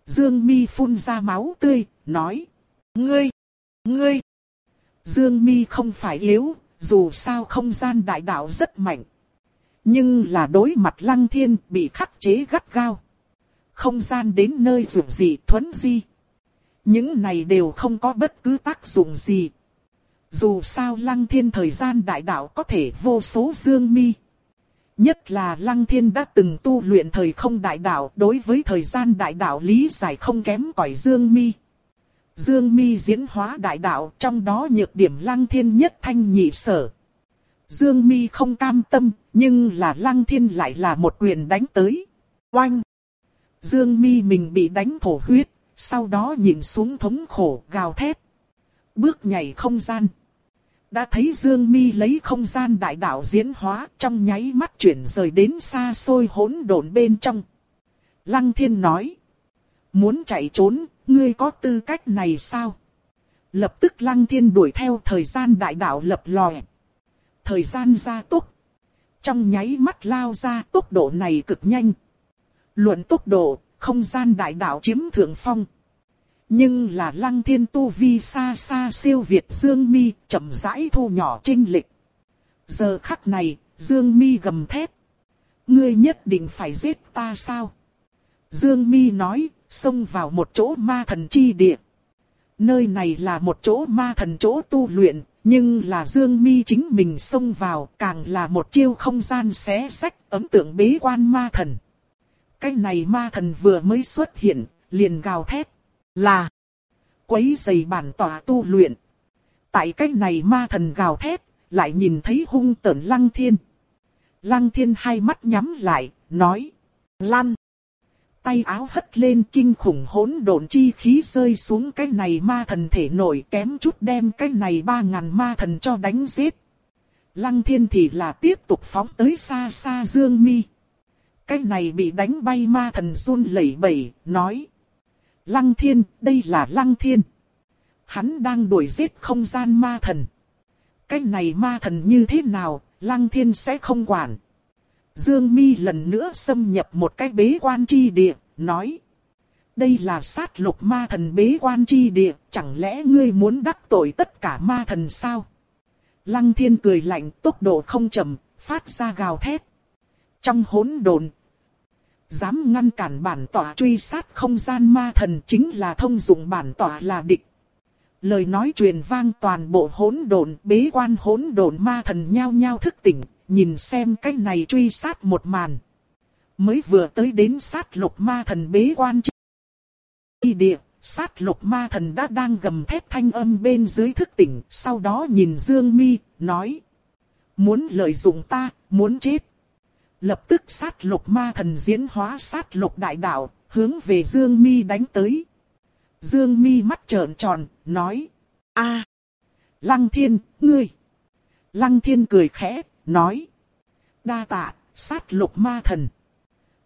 Dương Mi phun ra máu tươi, nói. Ngươi! Ngươi! Dương Mi không phải yếu, dù sao không gian đại đạo rất mạnh. Nhưng là đối mặt lăng thiên bị khắc chế gắt gao. Không gian đến nơi dụng gì thuấn di. Những này đều không có bất cứ tác dụng gì. Dù sao lăng thiên thời gian đại đạo có thể vô số dương mi. Nhất là lăng thiên đã từng tu luyện thời không đại đạo, đối với thời gian đại đạo lý giải không kém cỏi dương mi. Dương mi diễn hóa đại đạo trong đó nhược điểm lăng thiên nhất thanh nhị sở. Dương mi không cam tâm nhưng là lăng thiên lại là một quyền đánh tới. Oanh! Dương mi mình bị đánh thổ huyết, sau đó nhìn xuống thống khổ gào thét. Bước nhảy không gian. Đã thấy Dương Mi lấy không gian đại đạo diễn hóa trong nháy mắt chuyển rời đến xa xôi hỗn độn bên trong. Lăng thiên nói. Muốn chạy trốn, ngươi có tư cách này sao? Lập tức lăng thiên đuổi theo thời gian đại đạo lập lòe. Thời gian gia tốc. Trong nháy mắt lao ra tốc độ này cực nhanh. Luận tốc độ, không gian đại đạo chiếm thượng phong. Nhưng là lăng thiên tu vi xa xa siêu Việt Dương Mi chậm rãi thu nhỏ trinh lịch. Giờ khắc này, Dương Mi gầm thét. Ngươi nhất định phải giết ta sao? Dương Mi nói, xông vào một chỗ ma thần chi địa. Nơi này là một chỗ ma thần chỗ tu luyện, nhưng là Dương Mi chính mình xông vào càng là một chiêu không gian xé sách ấn tượng bế quan ma thần. Cái này ma thần vừa mới xuất hiện, liền gào thét là quấy giày bản tỏa tu luyện. Tại cái này ma thần gào thét, lại nhìn thấy hung tợn lăng thiên. Lăng thiên hai mắt nhắm lại, nói. Lan. Tay áo hất lên kinh khủng hỗn độn chi khí rơi xuống cái này ma thần thể nổi kém chút đem cái này ba ngàn ma thần cho đánh giết. Lăng thiên thì là tiếp tục phóng tới xa xa dương mi. Cái này bị đánh bay ma thần run lẩy bẩy, nói. Lăng thiên, đây là lăng thiên. Hắn đang đuổi giết không gian ma thần. Cái này ma thần như thế nào, lăng thiên sẽ không quản. Dương mi lần nữa xâm nhập một cái bế quan chi địa, nói. Đây là sát lục ma thần bế quan chi địa, chẳng lẽ ngươi muốn đắc tội tất cả ma thần sao? Lăng thiên cười lạnh, tốc độ không chậm, phát ra gào thét. Trong hỗn độn, dám ngăn cản bản tỏa truy sát không gian ma thần chính là thông dụng bản tỏa là địch. Lời nói truyền vang toàn bộ hỗn độn, bế quan hỗn độn ma thần nhao nhao thức tỉnh, nhìn xem cách này truy sát một màn. Mới vừa tới đến sát lục ma thần bế quan chi địa, sát lục ma thần đã đang gầm thép thanh âm bên dưới thức tỉnh, sau đó nhìn Dương Mi, nói. Muốn lợi dụng ta, muốn chết. Lập tức sát lục ma thần diễn hóa sát lục đại đạo, hướng về Dương Mi đánh tới. Dương Mi mắt trợn tròn, nói. a Lăng thiên, ngươi. Lăng thiên cười khẽ, nói. Đa tạ, sát lục ma thần.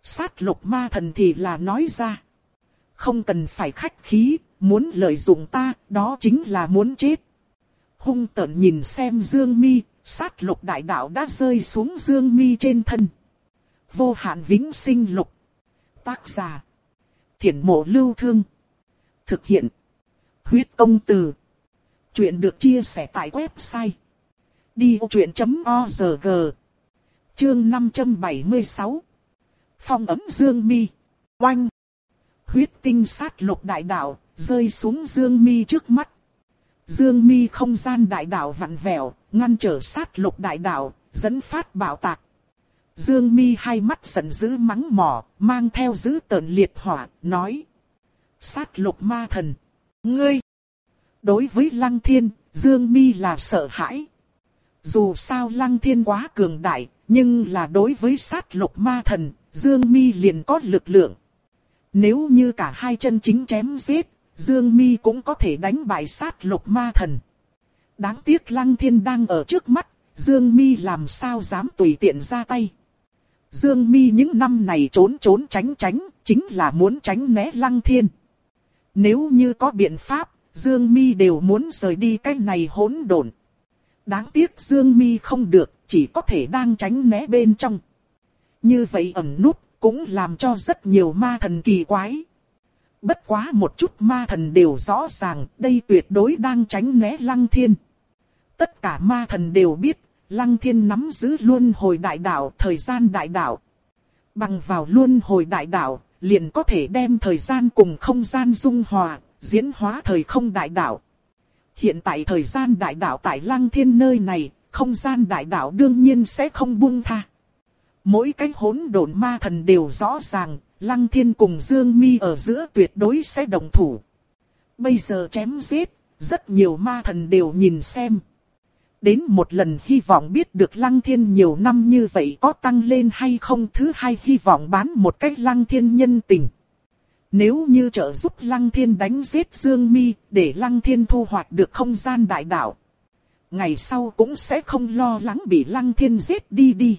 Sát lục ma thần thì là nói ra. Không cần phải khách khí, muốn lợi dụng ta, đó chính là muốn chết. Hung tợn nhìn xem Dương Mi, sát lục đại đạo đã rơi xuống Dương Mi trên thân. Vô hạn vĩnh sinh lục. Tác giả. Thiển mộ lưu thương. Thực hiện. Huyết công từ. Chuyện được chia sẻ tại website. Đi truyện.org Chương 576 Phong ấm Dương Mi Oanh Huyết tinh sát lục đại đạo rơi xuống Dương Mi trước mắt. Dương Mi không gian đại đạo vặn vẹo, ngăn trở sát lục đại đạo, dẫn phát bạo tạc. Dương Mi hai mắt giận dữ mắng mỏ, mang theo dữ tợn liệt hỏa, nói. Sát lục ma thần. Ngươi! Đối với Lăng Thiên, Dương Mi là sợ hãi. Dù sao Lăng Thiên quá cường đại, nhưng là đối với sát lục ma thần, Dương Mi liền có lực lượng. Nếu như cả hai chân chính chém giết, Dương Mi cũng có thể đánh bại sát lục ma thần. Đáng tiếc Lăng Thiên đang ở trước mắt, Dương Mi làm sao dám tùy tiện ra tay. Dương Mi những năm này trốn trốn tránh tránh, chính là muốn tránh né Lăng Thiên. Nếu như có biện pháp, Dương Mi đều muốn rời đi cái này hỗn độn. Đáng tiếc Dương Mi không được, chỉ có thể đang tránh né bên trong. Như vậy ẩn nút, cũng làm cho rất nhiều ma thần kỳ quái. Bất quá một chút ma thần đều rõ ràng, đây tuyệt đối đang tránh né Lăng Thiên. Tất cả ma thần đều biết, Lăng Thiên nắm giữ luôn hồi đại đạo, thời gian đại đạo. Bằng vào luôn hồi đại đạo, liền có thể đem thời gian cùng không gian dung hòa, diễn hóa thời không đại đạo. Hiện tại thời gian đại đạo tại Lăng Thiên nơi này, không gian đại đạo đương nhiên sẽ không buông tha. Mỗi cái hỗn độn ma thần đều rõ ràng, Lăng Thiên cùng Dương Mi ở giữa tuyệt đối sẽ đồng thủ. Bây giờ chém giết, rất nhiều ma thần đều nhìn xem. Đến một lần hy vọng biết được Lăng Thiên nhiều năm như vậy có tăng lên hay không thứ hai hy vọng bán một cách Lăng Thiên nhân tình. Nếu như trợ giúp Lăng Thiên đánh giết Dương Mi để Lăng Thiên thu hoạch được không gian đại đạo. Ngày sau cũng sẽ không lo lắng bị Lăng Thiên giết đi đi.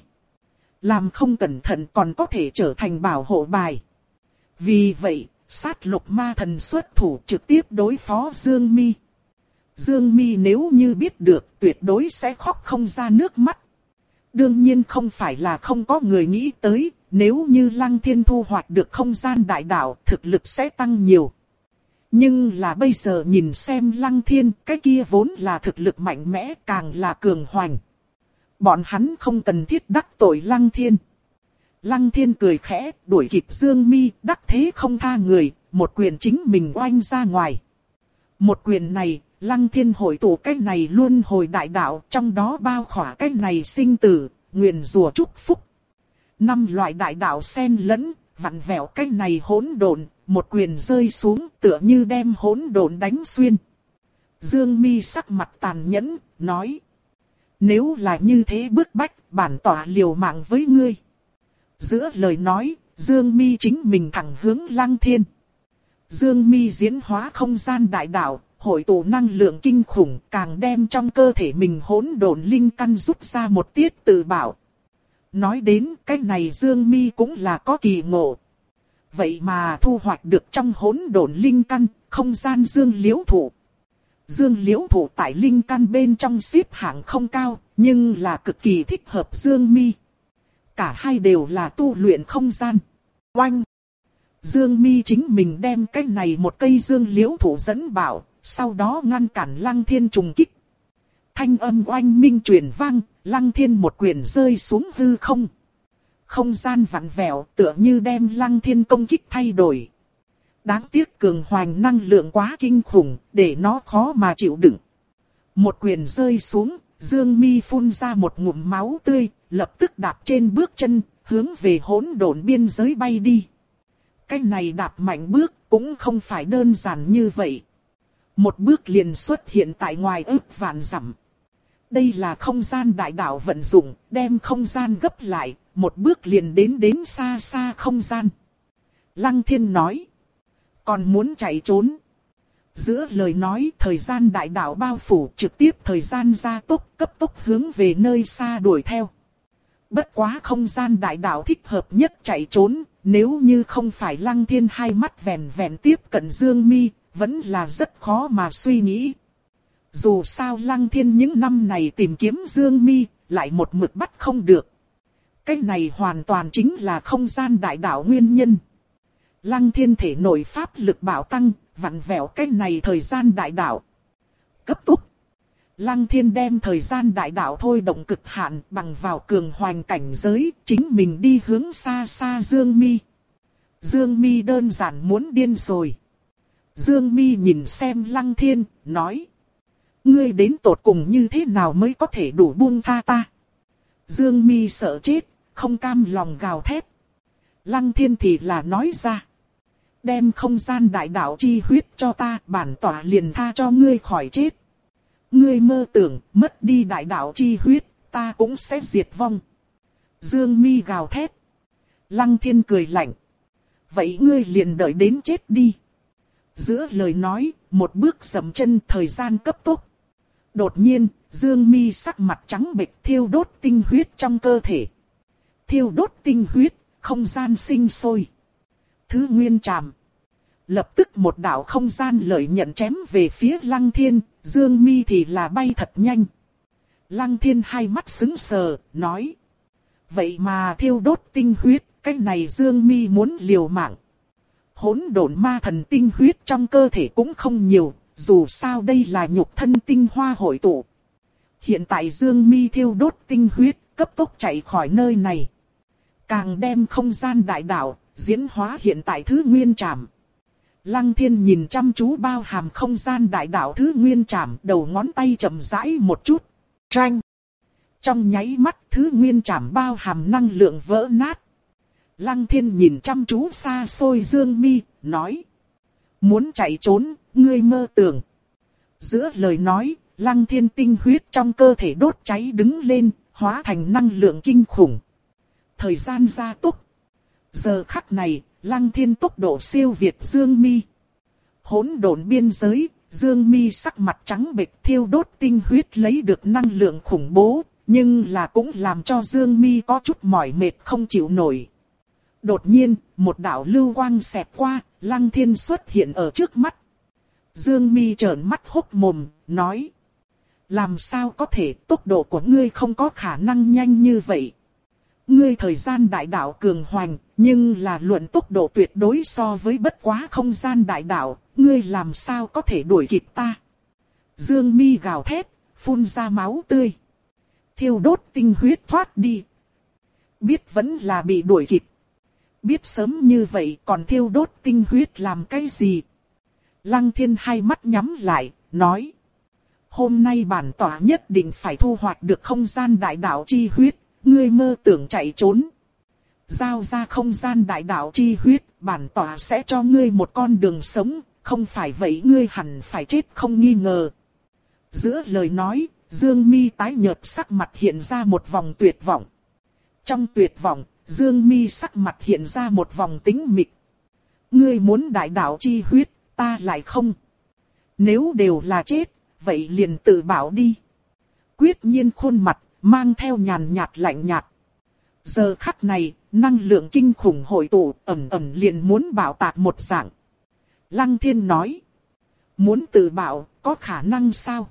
Làm không cẩn thận còn có thể trở thành bảo hộ bài. Vì vậy, sát lục ma thần xuất thủ trực tiếp đối phó Dương Mi. Dương Mi nếu như biết được tuyệt đối sẽ khóc không ra nước mắt. Đương nhiên không phải là không có người nghĩ tới, nếu như Lăng Thiên thu hoạch được không gian đại đạo, thực lực sẽ tăng nhiều. Nhưng là bây giờ nhìn xem Lăng Thiên, cái kia vốn là thực lực mạnh mẽ càng là cường hoành. Bọn hắn không cần thiết đắc tội Lăng Thiên. Lăng Thiên cười khẽ, đuổi kịp Dương Mi, đắc thế không tha người, một quyền chính mình oanh ra ngoài. Một quyền này, Lăng Thiên hội tụ cái này luôn hồi đại đạo, trong đó bao khỏa cái này sinh tử, nguyện rùa chúc phúc. Năm loại đại đạo xen lẫn, vặn vẹo cái này hỗn độn, một quyền rơi xuống tựa như đem hỗn độn đánh xuyên. Dương Mi sắc mặt tàn nhẫn, nói. Nếu là như thế bức bách, bản tỏa liều mạng với ngươi. Giữa lời nói, Dương Mi chính mình thẳng hướng Lăng Thiên. Dương Mi diễn hóa không gian đại đạo, hội tụ năng lượng kinh khủng, càng đem trong cơ thể mình hỗn độn linh căn rút ra một tiết tự bảo. Nói đến cái này Dương Mi cũng là có kỳ ngộ. Vậy mà thu hoạch được trong hỗn độn linh căn, không gian Dương Liễu Thụ. Dương Liễu Thụ tại linh căn bên trong xếp hạng không cao, nhưng là cực kỳ thích hợp Dương Mi. Cả hai đều là tu luyện không gian. Oanh! Dương Mi chính mình đem cái này một cây Dương Liễu Thụ dẫn bảo, sau đó ngăn cản Lăng Thiên trùng kích. Thanh âm oanh minh truyền vang, Lăng Thiên một quyền rơi xuống hư không. Không gian vặn vẹo tựa như đem Lăng Thiên công kích thay đổi. Đáng tiếc cường hoành năng lượng quá kinh khủng, để nó khó mà chịu đựng. Một quyền rơi xuống, Dương Mi phun ra một ngụm máu tươi, lập tức đạp trên bước chân, hướng về hỗn độn biên giới bay đi. Cái này đạp mạnh bước cũng không phải đơn giản như vậy. Một bước liền xuất hiện tại ngoài ước vạn dặm. Đây là không gian đại đạo vận dụng, đem không gian gấp lại, một bước liền đến đến xa xa không gian. Lăng thiên nói, còn muốn chạy trốn. Giữa lời nói thời gian đại đạo bao phủ trực tiếp thời gian gia tốc cấp tốc hướng về nơi xa đuổi theo. Bất quá không gian đại đạo thích hợp nhất chạy trốn, nếu như không phải lăng thiên hai mắt vèn vèn tiếp cận Dương Mi, vẫn là rất khó mà suy nghĩ. Dù sao lăng thiên những năm này tìm kiếm Dương Mi, lại một mực bắt không được. Cái này hoàn toàn chính là không gian đại đạo nguyên nhân. Lăng thiên thể nội pháp lực bảo tăng, vặn vẹo cái này thời gian đại đạo. Cấp tốc. Lăng thiên đem thời gian đại đạo thôi động cực hạn bằng vào cường hoành cảnh giới, chính mình đi hướng xa xa Dương Mi. Dương Mi đơn giản muốn điên rồi. Dương Mi nhìn xem Lăng Thiên, nói. Ngươi đến tột cùng như thế nào mới có thể đủ buông tha ta? Dương Mi sợ chết, không cam lòng gào thét. Lăng Thiên thì là nói ra. Đem không gian đại đạo chi huyết cho ta, bản tỏa liền tha cho ngươi khỏi chết. Ngươi mơ tưởng, mất đi đại đạo chi huyết, ta cũng sẽ diệt vong. Dương mi gào thét. Lăng thiên cười lạnh. Vậy ngươi liền đợi đến chết đi. Giữa lời nói, một bước dầm chân thời gian cấp tốc. Đột nhiên, Dương mi sắc mặt trắng bệch thiêu đốt tinh huyết trong cơ thể. Thiêu đốt tinh huyết, không gian sinh sôi. Thứ nguyên tràm. Lập tức một đạo không gian lợi nhận chém về phía lăng thiên, Dương mi thì là bay thật nhanh. Lăng thiên hai mắt sững sờ, nói. Vậy mà thiêu đốt tinh huyết, cái này Dương mi muốn liều mạng. Hỗn độn ma thần tinh huyết trong cơ thể cũng không nhiều, dù sao đây là nhục thân tinh hoa hội tụ. Hiện tại Dương mi thiêu đốt tinh huyết, cấp tốc chạy khỏi nơi này. Càng đem không gian đại đạo, diễn hóa hiện tại thứ nguyên trảm. Lăng thiên nhìn chăm chú bao hàm không gian đại đạo thứ nguyên trảm đầu ngón tay chậm rãi một chút. Tranh. Trong nháy mắt thứ nguyên trảm bao hàm năng lượng vỡ nát. Lăng thiên nhìn chăm chú xa xôi dương mi, nói. Muốn chạy trốn, ngươi mơ tưởng. Giữa lời nói, lăng thiên tinh huyết trong cơ thể đốt cháy đứng lên, hóa thành năng lượng kinh khủng. Thời gian gia tốc. Giờ khắc này, Lăng thiên tốc độ siêu việt Dương Mi. Hỗn độn biên giới, Dương Mi sắc mặt trắng bệch thiêu đốt tinh huyết lấy được năng lượng khủng bố, nhưng là cũng làm cho Dương Mi có chút mỏi mệt không chịu nổi. Đột nhiên, một đạo lưu quang xẹt qua, Lăng Thiên xuất hiện ở trước mắt. Dương Mi trợn mắt hốc mồm, nói: "Làm sao có thể, tốc độ của ngươi không có khả năng nhanh như vậy?" Ngươi thời gian đại đạo cường hoành, nhưng là luận tốc độ tuyệt đối so với bất quá không gian đại đạo, ngươi làm sao có thể đuổi kịp ta. Dương mi gào thét, phun ra máu tươi. Thiêu đốt tinh huyết thoát đi. Biết vẫn là bị đuổi kịp. Biết sớm như vậy còn thiêu đốt tinh huyết làm cái gì? Lăng thiên hai mắt nhắm lại, nói. Hôm nay bản tỏa nhất định phải thu hoạch được không gian đại đạo chi huyết, ngươi mơ tưởng chạy trốn. Giao ra không gian đại đạo chi huyết, bản tỏa sẽ cho ngươi một con đường sống, không phải vậy ngươi hẳn phải chết không nghi ngờ. Giữa lời nói, Dương Mi tái nhợt sắc mặt hiện ra một vòng tuyệt vọng. Trong tuyệt vọng, Dương Mi sắc mặt hiện ra một vòng tính mịch. Ngươi muốn đại đạo chi huyết, ta lại không. Nếu đều là chết, vậy liền tự bảo đi. Quyết nhiên khuôn mặt, mang theo nhàn nhạt lạnh nhạt. Giờ khắc này, năng lượng kinh khủng hội tụ ẩm ẩm liền muốn bảo tạc một dạng. Lăng thiên nói. Muốn tự bảo, có khả năng sao?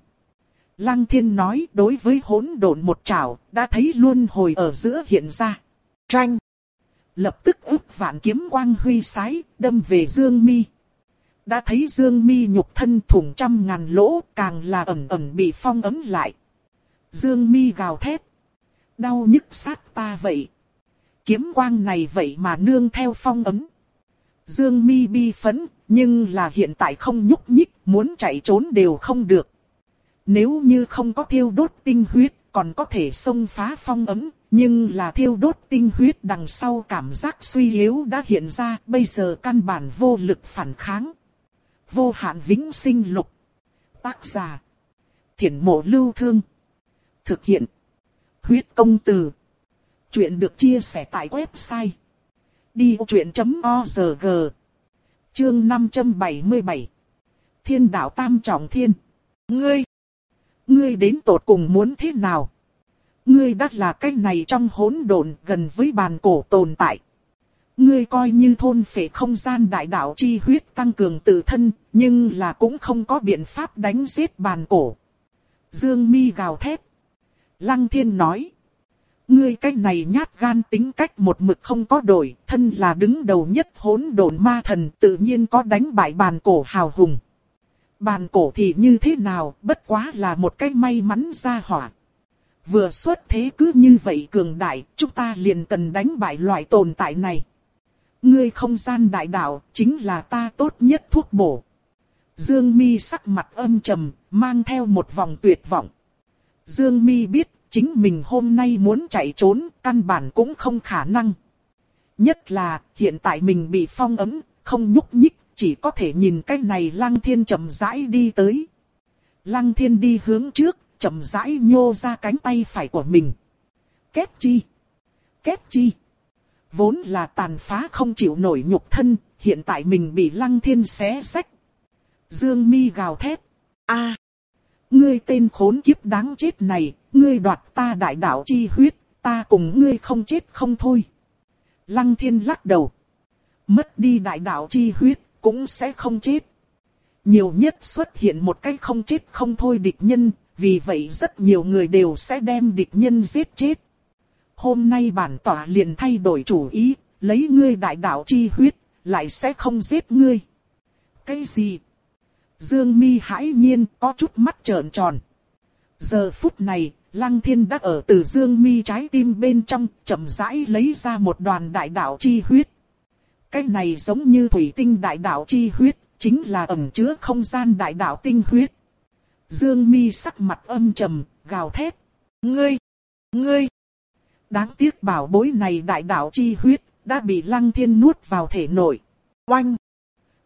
Lăng thiên nói đối với hỗn độn một trảo, đã thấy luôn hồi ở giữa hiện ra. Tranh. Lập tức ức vạn kiếm quang huy sái, đâm về Dương Mi. Đã thấy Dương Mi nhục thân thủng trăm ngàn lỗ, càng là ẩm ẩm bị phong ấm lại. Dương mi gào thét. Đau nhức sát ta vậy. Kiếm quang này vậy mà nương theo phong ấm. Dương mi bi phấn, nhưng là hiện tại không nhúc nhích, muốn chạy trốn đều không được. Nếu như không có thiêu đốt tinh huyết, còn có thể xông phá phong ấm, nhưng là thiêu đốt tinh huyết đằng sau cảm giác suy yếu đã hiện ra, bây giờ căn bản vô lực phản kháng. Vô hạn vĩnh sinh lục. Tác giả. Thiển mộ lưu thương. Thực hiện. Huyết công từ. Chuyện được chia sẻ tại website. Đi truyện.org Chương 577 Thiên đạo tam trọng thiên. Ngươi! Ngươi đến tột cùng muốn thế nào? Ngươi đã là cái này trong hỗn độn gần với bàn cổ tồn tại. Ngươi coi như thôn phệ không gian đại đạo chi huyết tăng cường tự thân, nhưng là cũng không có biện pháp đánh giết bàn cổ. Dương mi gào thét. Lăng thiên nói. Ngươi cái này nhát gan tính cách một mực không có đổi, thân là đứng đầu nhất hỗn độn ma thần tự nhiên có đánh bại bàn cổ hào hùng. Bàn cổ thì như thế nào, bất quá là một cái may mắn ra hỏa. Vừa xuất thế cứ như vậy cường đại, chúng ta liền cần đánh bại loại tồn tại này. Ngươi không gian đại đạo, chính là ta tốt nhất thuốc bổ. Dương mi sắc mặt âm trầm, mang theo một vòng tuyệt vọng. Dương mi biết, chính mình hôm nay muốn chạy trốn, căn bản cũng không khả năng. Nhất là, hiện tại mình bị phong ấn không nhúc nhích, chỉ có thể nhìn cái này lăng thiên chậm rãi đi tới. Lăng thiên đi hướng trước, chậm rãi nhô ra cánh tay phải của mình. Kết chi? Kết chi? Vốn là tàn phá không chịu nổi nhục thân, hiện tại mình bị lăng thiên xé sách. Dương mi gào thét. a Ngươi tên khốn kiếp đáng chết này, ngươi đoạt ta đại đạo chi huyết, ta cùng ngươi không chết không thôi. Lăng thiên lắc đầu. Mất đi đại đạo chi huyết, cũng sẽ không chết. Nhiều nhất xuất hiện một cái không chết không thôi địch nhân, vì vậy rất nhiều người đều sẽ đem địch nhân giết chết. Hôm nay bản tỏa liền thay đổi chủ ý, lấy ngươi đại đạo chi huyết, lại sẽ không giết ngươi. Cái gì? Dương mi hãi nhiên có chút mắt trợn tròn. Giờ phút này, Lăng Thiên đã ở từ Dương mi trái tim bên trong, chậm rãi lấy ra một đoàn đại đạo chi huyết. Cái này giống như thủy tinh đại đạo chi huyết, chính là ẩn chứa không gian đại đạo tinh huyết. Dương mi sắc mặt âm trầm, gào thét. Ngươi! Ngươi! Đáng tiếc bảo bối này đại đạo chi huyết, đã bị lăng thiên nuốt vào thể nội. Oanh!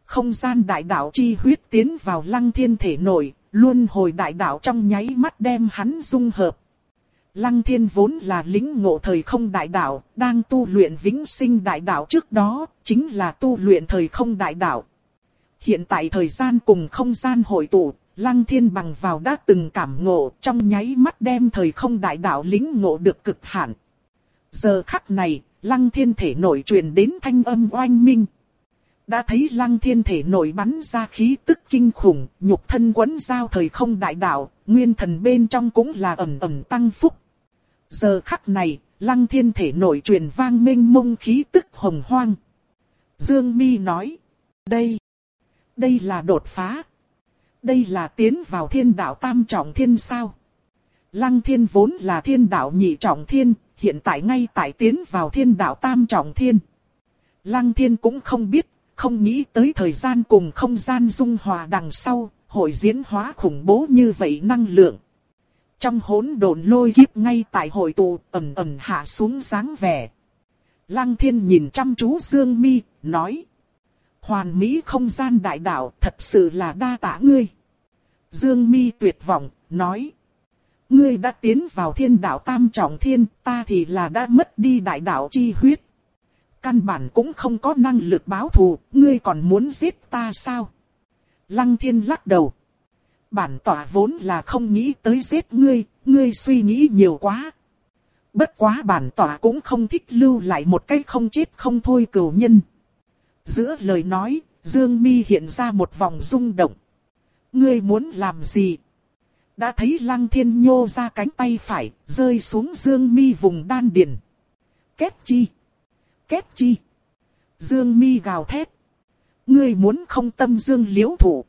Không gian đại đạo chi huyết tiến vào lăng thiên thể nội, luôn hồi đại đạo trong nháy mắt đem hắn dung hợp. Lăng thiên vốn là lính ngộ thời không đại đạo, đang tu luyện vĩnh sinh đại đạo trước đó, chính là tu luyện thời không đại đạo. Hiện tại thời gian cùng không gian hội tụ, lăng thiên bằng vào đã từng cảm ngộ trong nháy mắt đem thời không đại đạo lính ngộ được cực hạn. Giờ khắc này, lăng thiên thể nổi truyền đến thanh âm oanh minh. Đã thấy lăng thiên thể nổi bắn ra khí tức kinh khủng, nhục thân quấn giao thời không đại đạo, nguyên thần bên trong cũng là ẩm ẩm tăng phúc. Giờ khắc này, lăng thiên thể nổi truyền vang minh mông khí tức hồng hoang. Dương mi nói, đây, đây là đột phá. Đây là tiến vào thiên đạo tam trọng thiên sao. Lăng thiên vốn là thiên đạo nhị trọng thiên, hiện tại ngay tại tiến vào thiên đạo tam trọng thiên. Lăng thiên cũng không biết, không nghĩ tới thời gian cùng không gian dung hòa đằng sau, hội diễn hóa khủng bố như vậy năng lượng. Trong hỗn độn lôi kiếp ngay tại hội tụ ẩm ẩm hạ xuống dáng vẻ. Lăng thiên nhìn chăm chú Dương mi, nói. Hoàn mỹ không gian đại đạo thật sự là đa tả ngươi. Dương mi tuyệt vọng, nói. Ngươi đã tiến vào thiên đạo tam trọng thiên, ta thì là đã mất đi đại đạo chi huyết. Căn bản cũng không có năng lực báo thù, ngươi còn muốn giết ta sao? Lăng thiên lắc đầu. Bản tỏa vốn là không nghĩ tới giết ngươi, ngươi suy nghĩ nhiều quá. Bất quá bản tỏa cũng không thích lưu lại một cái không chết không thôi cửu nhân. Giữa lời nói, Dương Mi hiện ra một vòng rung động. Ngươi muốn làm gì? Đã thấy Lăng Thiên nhô ra cánh tay phải, rơi xuống Dương Mi vùng đan điền. Kết chi? Kết chi? Dương Mi gào thét. Ngươi muốn không tâm Dương liễu thủ.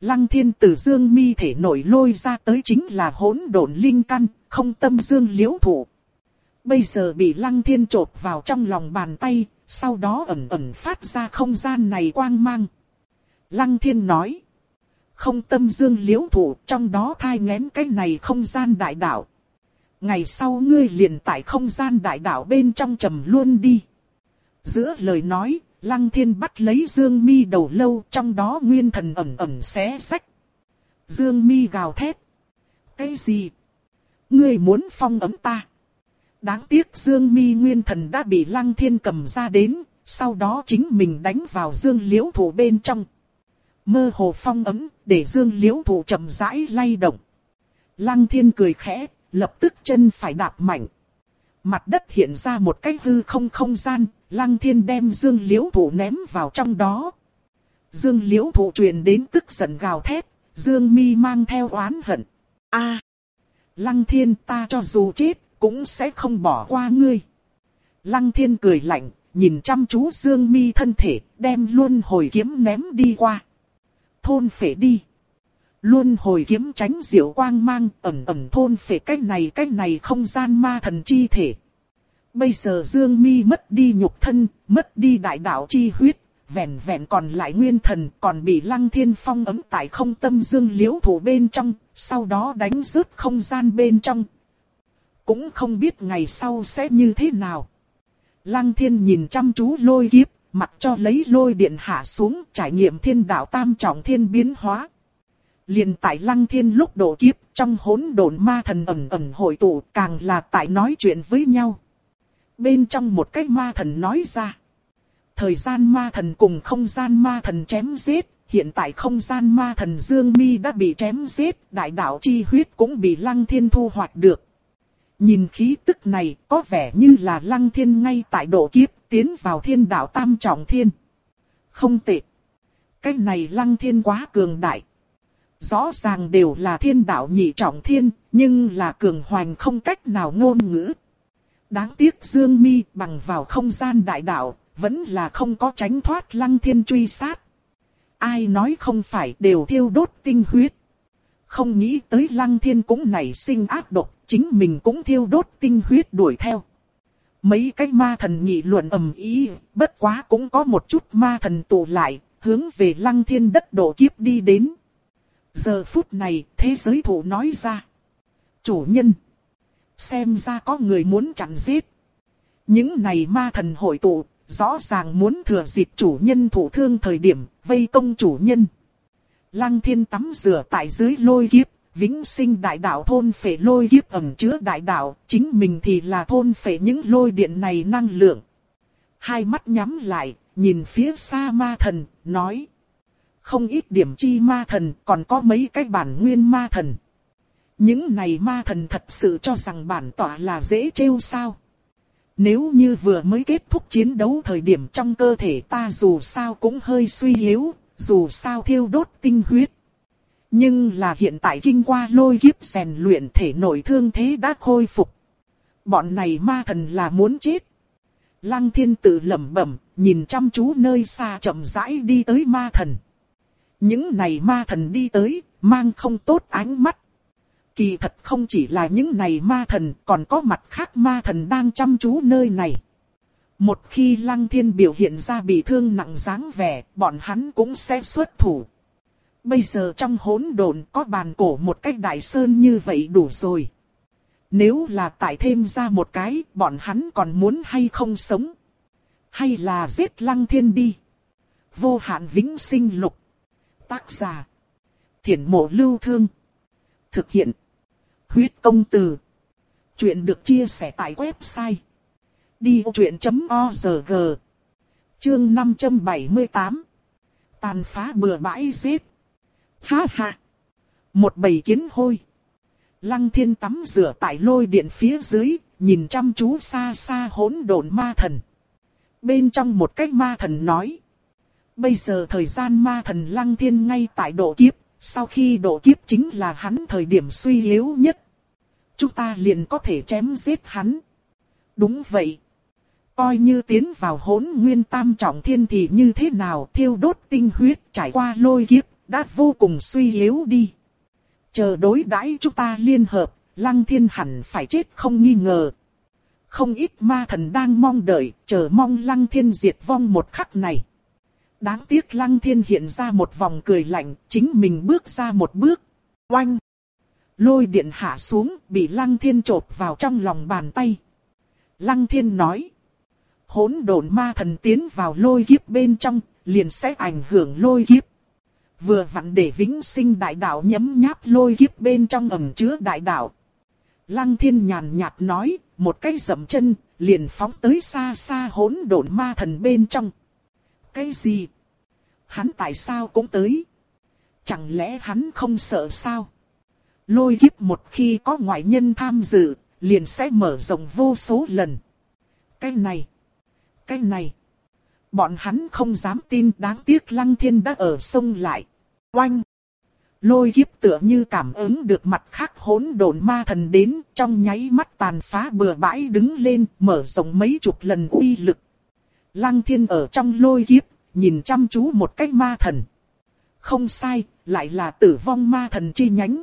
Lăng Thiên từ Dương Mi thể nổi lôi ra tới chính là hỗn độn linh căn, không tâm Dương liễu thủ. Bây giờ bị lăng thiên trột vào trong lòng bàn tay, sau đó ẩn ẩn phát ra không gian này quang mang. Lăng thiên nói. Không tâm dương liễu thủ trong đó thai ngén cái này không gian đại đạo. Ngày sau ngươi liền tại không gian đại đạo bên trong trầm luôn đi. Giữa lời nói, lăng thiên bắt lấy dương mi đầu lâu trong đó nguyên thần ẩn ẩn xé sách. Dương mi gào thét. Cái gì? Ngươi muốn phong ấm ta? Đáng tiếc Dương Mi Nguyên Thần đã bị Lăng Thiên cầm ra đến, sau đó chính mình đánh vào Dương Liễu Thủ bên trong. Mơ hồ phong ấm, để Dương Liễu Thủ chậm rãi lay động. Lăng Thiên cười khẽ, lập tức chân phải đạp mạnh. Mặt đất hiện ra một cái hư không không gian, Lăng Thiên đem Dương Liễu Thủ ném vào trong đó. Dương Liễu Thủ truyền đến tức giận gào thét, Dương Mi mang theo oán hận. A, Lăng Thiên ta cho dù chết, cũng sẽ không bỏ qua ngươi. Lăng thiên cười lạnh, nhìn chăm chú Dương Mi thân thể, đem luôn hồi kiếm ném đi qua. Thôn phệ đi. Luôn hồi kiếm tránh diệu quang mang, ẩm ẩm thôn phệ cái này cái này không gian ma thần chi thể. Bây giờ Dương Mi mất đi nhục thân, mất đi đại đạo chi huyết, vẹn vẹn còn lại nguyên thần, còn bị Lăng Thiên Phong ấm tại không tâm Dương liễu thủ bên trong, sau đó đánh rớt không gian bên trong, cũng không biết ngày sau sẽ như thế nào. Lăng thiên nhìn chăm chú lôi kiếp, mặc cho lấy lôi điện hạ xuống trải nghiệm thiên đạo tam trọng thiên biến hóa. liền tại lăng thiên lúc độ kiếp, trong hỗn độn ma thần ẩn ẩn hội tụ, càng là tại nói chuyện với nhau. Bên trong một cái ma thần nói ra. Thời gian ma thần cùng không gian ma thần chém giết, hiện tại không gian ma thần Dương Mi đã bị chém giết, đại đạo chi huyết cũng bị lăng thiên thu hoạch được. Nhìn khí tức này có vẻ như là lăng thiên ngay tại độ kiếp tiến vào thiên đạo tam trọng thiên. Không tệ. Cái này lăng thiên quá cường đại. Rõ ràng đều là thiên đạo nhị trọng thiên, nhưng là cường hoành không cách nào ngôn ngữ. Đáng tiếc Dương Mi bằng vào không gian đại đạo, vẫn là không có tránh thoát lăng thiên truy sát. Ai nói không phải đều thiêu đốt tinh huyết. Không nghĩ tới lăng thiên cũng nảy sinh ác độc, chính mình cũng thiêu đốt tinh huyết đuổi theo. Mấy cái ma thần nghị luận ầm ý, bất quá cũng có một chút ma thần tụ lại, hướng về lăng thiên đất độ kiếp đi đến. Giờ phút này, thế giới thủ nói ra. Chủ nhân. Xem ra có người muốn chặn giết. Những này ma thần hội tụ, rõ ràng muốn thừa dịp chủ nhân thủ thương thời điểm, vây công chủ nhân. Lăng thiên tắm rửa tại dưới lôi kiếp, vĩnh sinh đại đạo thôn phệ lôi kiếp ẩm chứa đại đạo, chính mình thì là thôn phệ những lôi điện này năng lượng. Hai mắt nhắm lại, nhìn phía xa ma thần, nói. Không ít điểm chi ma thần, còn có mấy cái bản nguyên ma thần. Những này ma thần thật sự cho rằng bản tỏa là dễ trêu sao. Nếu như vừa mới kết thúc chiến đấu thời điểm trong cơ thể ta dù sao cũng hơi suy yếu, dù sao thiêu đốt tinh huyết. Nhưng là hiện tại kinh qua lôi kiếp rèn luyện thể nội thương thế đã khôi phục. Bọn này ma thần là muốn chết. Lăng thiên tự lẩm bẩm, nhìn chăm chú nơi xa chậm rãi đi tới ma thần. Những này ma thần đi tới, mang không tốt ánh mắt. Kỳ thật không chỉ là những này ma thần, còn có mặt khác ma thần đang chăm chú nơi này. Một khi lăng thiên biểu hiện ra bị thương nặng dáng vẻ, bọn hắn cũng sẽ xuất thủ. Bây giờ trong hỗn độn có bàn cổ một cách đại sơn như vậy đủ rồi. Nếu là tải thêm ra một cái, bọn hắn còn muốn hay không sống? Hay là giết lăng thiên đi? Vô hạn vĩnh sinh lục. Tác giả. Thiển mộ lưu thương. Thực hiện. Huyết công từ. Chuyện được chia sẻ tại website. Đi truyện.org Chương 578 Tàn phá bừa bãi giết Ha ha. Một bầy kiến hôi. Lăng thiên tắm rửa tại lôi điện phía dưới, nhìn chăm chú xa xa hỗn độn ma thần. Bên trong một cách ma thần nói. Bây giờ thời gian ma thần lăng thiên ngay tại độ kiếp, sau khi độ kiếp chính là hắn thời điểm suy yếu nhất. Chúng ta liền có thể chém giết hắn. Đúng vậy. Coi như tiến vào hỗn nguyên tam trọng thiên thì như thế nào thiêu đốt tinh huyết trải qua lôi kiếp đã vô cùng suy yếu đi. Chờ đối đãi chúng ta liên hợp, lăng thiên hẳn phải chết không nghi ngờ. Không ít ma thần đang mong đợi, chờ mong lăng thiên diệt vong một khắc này. Đáng tiếc lăng thiên hiện ra một vòng cười lạnh, chính mình bước ra một bước. Oanh! Lôi điện hạ xuống, bị lăng thiên chộp vào trong lòng bàn tay. Lăng thiên nói. Hỗn độn ma thần tiến vào lôi kiếp bên trong, liền sẽ ảnh hưởng lôi kiếp. Vừa vặn để vĩnh sinh đại đạo nhấm nháp lôi kiếp bên trong ẩm chứa đại đạo. Lăng thiên nhàn nhạt nói, một cái dậm chân, liền phóng tới xa xa hỗn độn ma thần bên trong. Cái gì? Hắn tại sao cũng tới? Chẳng lẽ hắn không sợ sao? Lôi kiếp một khi có ngoại nhân tham dự, liền sẽ mở rộng vô số lần. Cái này, cái này, bọn hắn không dám tin đáng tiếc lăng thiên đã ở sông lại. Oanh! Lôi kiếp tựa như cảm ứng được mặt khác hỗn độn ma thần đến, trong nháy mắt tàn phá bừa bãi đứng lên, mở rộng mấy chục lần uy lực. Lăng thiên ở trong lôi kiếp, nhìn chăm chú một cái ma thần. Không sai, lại là tử vong ma thần chi nhánh.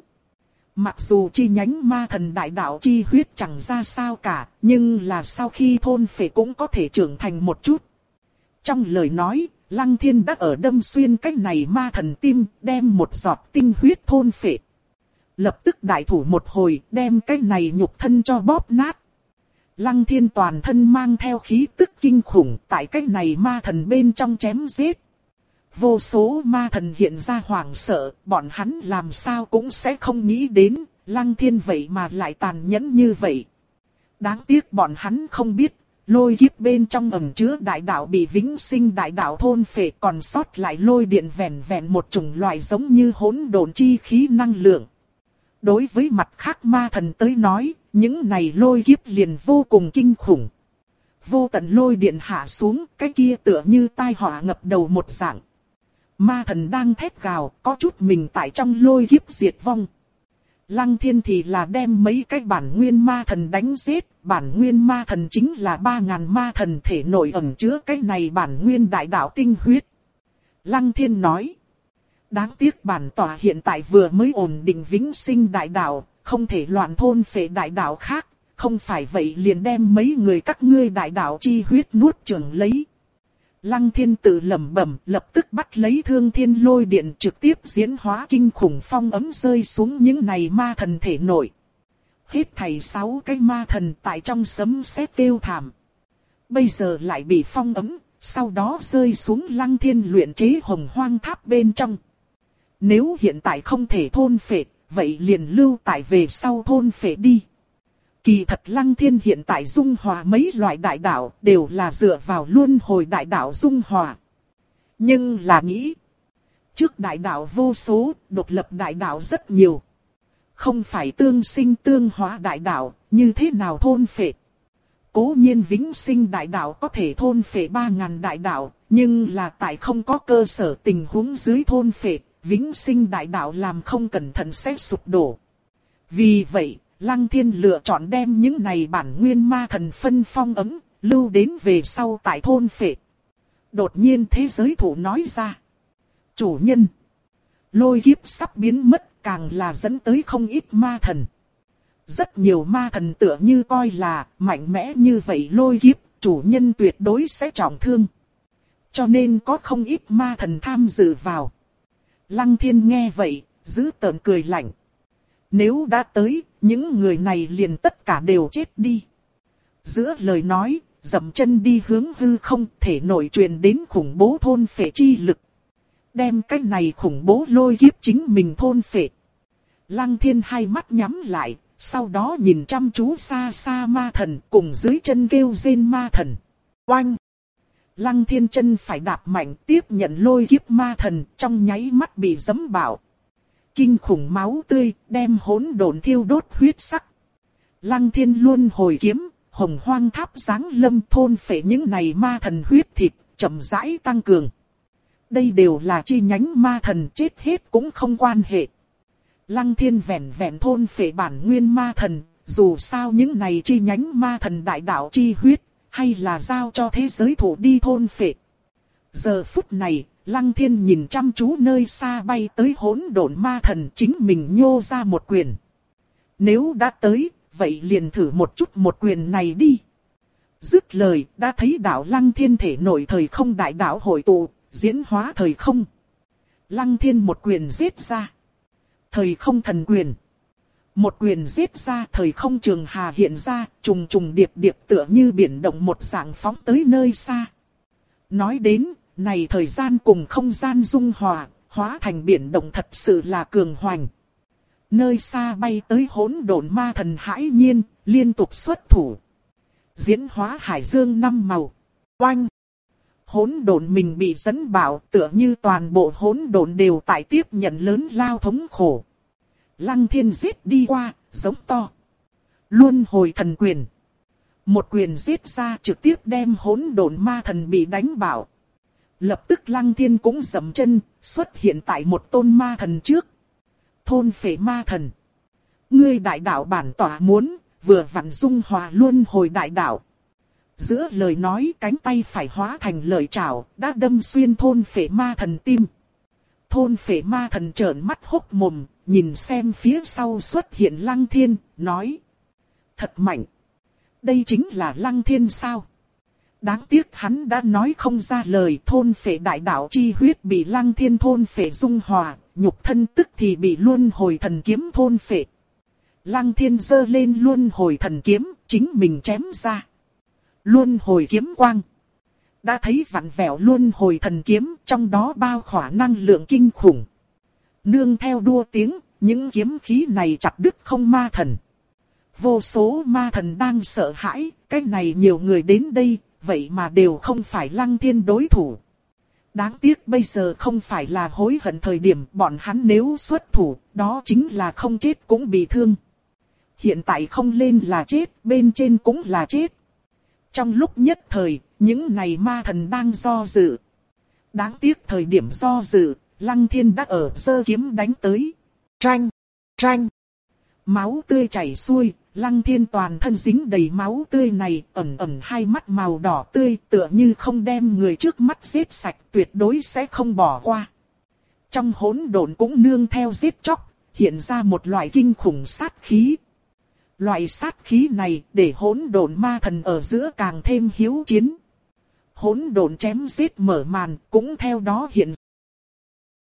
Mặc dù chi nhánh ma thần đại đạo chi huyết chẳng ra sao cả, nhưng là sau khi thôn phệ cũng có thể trưởng thành một chút. Trong lời nói, Lăng Thiên đã ở đâm xuyên cái này ma thần tim, đem một giọt tinh huyết thôn phệ. Lập tức đại thủ một hồi, đem cái này nhục thân cho bóp nát. Lăng Thiên toàn thân mang theo khí tức kinh khủng, tại cái này ma thần bên trong chém giết. Vô số ma thần hiện ra hoảng sợ, bọn hắn làm sao cũng sẽ không nghĩ đến, Lăng Thiên vậy mà lại tàn nhẫn như vậy. Đáng tiếc bọn hắn không biết, lôi kiếp bên trong ẩn chứa đại đạo bị vĩnh sinh đại đạo thôn phệ còn sót lại lôi điện vẹn vẹn một chủng loại giống như hỗn độn chi khí năng lượng. Đối với mặt khác ma thần tới nói, những này lôi kiếp liền vô cùng kinh khủng. Vô tận lôi điện hạ xuống, cái kia tựa như tai họa ngập đầu một dạng. Ma thần đang thét gào, có chút mình tại trong lôi kiếp diệt vong. Lăng thiên thì là đem mấy cái bản nguyên ma thần đánh giết, bản nguyên ma thần chính là ba ngàn ma thần thể nội ẩn chứa cái này bản nguyên đại đạo tinh huyết. Lăng thiên nói, đáng tiếc bản tỏa hiện tại vừa mới ổn định vĩnh sinh đại đạo, không thể loạn thôn phệ đại đạo khác, không phải vậy liền đem mấy người các ngươi đại đạo chi huyết nuốt chửng lấy. Lăng thiên tự lẩm bẩm, lập tức bắt lấy thương thiên lôi điện trực tiếp diễn hóa kinh khủng phong ấm rơi xuống những này ma thần thể nổi Hết thảy sáu cái ma thần tại trong sấm sét kêu thảm. Bây giờ lại bị phong ấm, sau đó rơi xuống lăng thiên luyện chế hồng hoang tháp bên trong. Nếu hiện tại không thể thôn phệ, vậy liền lưu tại về sau thôn phệ đi. Kỳ thật Lăng Thiên hiện tại dung hòa mấy loại đại đạo đều là dựa vào luân hồi đại đạo dung hòa. Nhưng là nghĩ, trước đại đạo vô số, độc lập đại đạo rất nhiều. Không phải tương sinh tương hóa đại đạo, như thế nào thôn phệ. Cố nhiên vĩnh sinh đại đạo có thể thôn phệ ba ngàn đại đạo, nhưng là tại không có cơ sở tình huống dưới thôn phệ, vĩnh sinh đại đạo làm không cẩn thận sẽ sụp đổ. Vì vậy, Lăng thiên lựa chọn đem những này bản nguyên ma thần phân phong ấm, lưu đến về sau tại thôn phệ. Đột nhiên thế giới thủ nói ra. Chủ nhân. Lôi kiếp sắp biến mất càng là dẫn tới không ít ma thần. Rất nhiều ma thần tựa như coi là mạnh mẽ như vậy lôi kiếp, chủ nhân tuyệt đối sẽ trọng thương. Cho nên có không ít ma thần tham dự vào. Lăng thiên nghe vậy, giữ tợn cười lạnh. Nếu đã tới, những người này liền tất cả đều chết đi. Giữa lời nói, dậm chân đi hướng hư không thể nổi truyền đến khủng bố thôn phệ chi lực. Đem cái này khủng bố lôi kiếp chính mình thôn phệ. Lăng thiên hai mắt nhắm lại, sau đó nhìn chăm chú xa xa ma thần cùng dưới chân kêu rên ma thần. Oanh! Lăng thiên chân phải đạp mạnh tiếp nhận lôi kiếp ma thần trong nháy mắt bị giấm bảo kinh khủng máu tươi, đem hỗn độn thiêu đốt huyết sắc. Lăng thiên luôn hồi kiếm, hồng hoang tháp giáng lâm thôn phệ những này ma thần huyết thịt, chậm rãi tăng cường. Đây đều là chi nhánh ma thần chết hết cũng không quan hệ. Lăng thiên vẹn vẹn thôn phệ bản nguyên ma thần, dù sao những này chi nhánh ma thần đại đạo chi huyết, hay là giao cho thế giới thủ đi thôn phệ. Giờ phút này, Lăng thiên nhìn chăm chú nơi xa bay tới hỗn độn ma thần chính mình nhô ra một quyền. Nếu đã tới, vậy liền thử một chút một quyền này đi. Dứt lời, đã thấy đạo lăng thiên thể nổi thời không đại đạo hội tụ, diễn hóa thời không. Lăng thiên một quyền giết ra. Thời không thần quyền. Một quyền giết ra thời không trường hà hiện ra, trùng trùng điệp điệp tựa như biển động một dạng phóng tới nơi xa. Nói đến, này thời gian cùng không gian dung hòa, hóa thành biển động thật sự là cường hoành. Nơi xa bay tới hỗn độn ma thần hãi nhiên, liên tục xuất thủ. Diễn hóa hải dương năm màu. Oanh! Hỗn độn mình bị dẫn bảo tựa như toàn bộ hỗn độn đều tại tiếp nhận lớn lao thống khổ. Lăng thiên giết đi qua, giống to. Luôn hồi thần quyền. Một quyền giết ra trực tiếp đem hỗn độn ma thần bị đánh bảo. Lập tức lăng thiên cũng dầm chân, xuất hiện tại một tôn ma thần trước. Thôn phệ ma thần. Ngươi đại đạo bản tỏa muốn, vừa vặn dung hòa luôn hồi đại đạo. Giữa lời nói cánh tay phải hóa thành lời chào, đã đâm xuyên thôn phệ ma thần tim. Thôn phệ ma thần trợn mắt hốc mồm, nhìn xem phía sau xuất hiện lăng thiên, nói. Thật mạnh. Đây chính là lăng thiên sao? Đáng tiếc hắn đã nói không ra lời thôn phệ đại đạo chi huyết bị lăng thiên thôn phệ dung hòa, nhục thân tức thì bị luân hồi thần kiếm thôn phệ. Lăng thiên giơ lên luân hồi thần kiếm, chính mình chém ra. Luân hồi kiếm quang. Đã thấy vặn vẹo luân hồi thần kiếm, trong đó bao khỏa năng lượng kinh khủng. Nương theo đua tiếng, những kiếm khí này chặt đứt không ma thần. Vô số ma thần đang sợ hãi, cái này nhiều người đến đây, vậy mà đều không phải lăng thiên đối thủ. Đáng tiếc bây giờ không phải là hối hận thời điểm bọn hắn nếu xuất thủ, đó chính là không chết cũng bị thương. Hiện tại không lên là chết, bên trên cũng là chết. Trong lúc nhất thời, những này ma thần đang do dự. Đáng tiếc thời điểm do dự, Lăng Thiên đã ở sơ kiếm đánh tới. Tranh! Tranh! Máu tươi chảy xuôi, Lăng Thiên toàn thân dính đầy máu tươi này, ẩn ẩn hai mắt màu đỏ tươi tựa như không đem người trước mắt giết sạch tuyệt đối sẽ không bỏ qua. Trong hỗn độn cũng nương theo giết chóc, hiện ra một loại kinh khủng sát khí. Loại sát khí này để hỗn độn ma thần ở giữa càng thêm hiếu chiến. Hỗn độn chém giết mở màn cũng theo đó hiện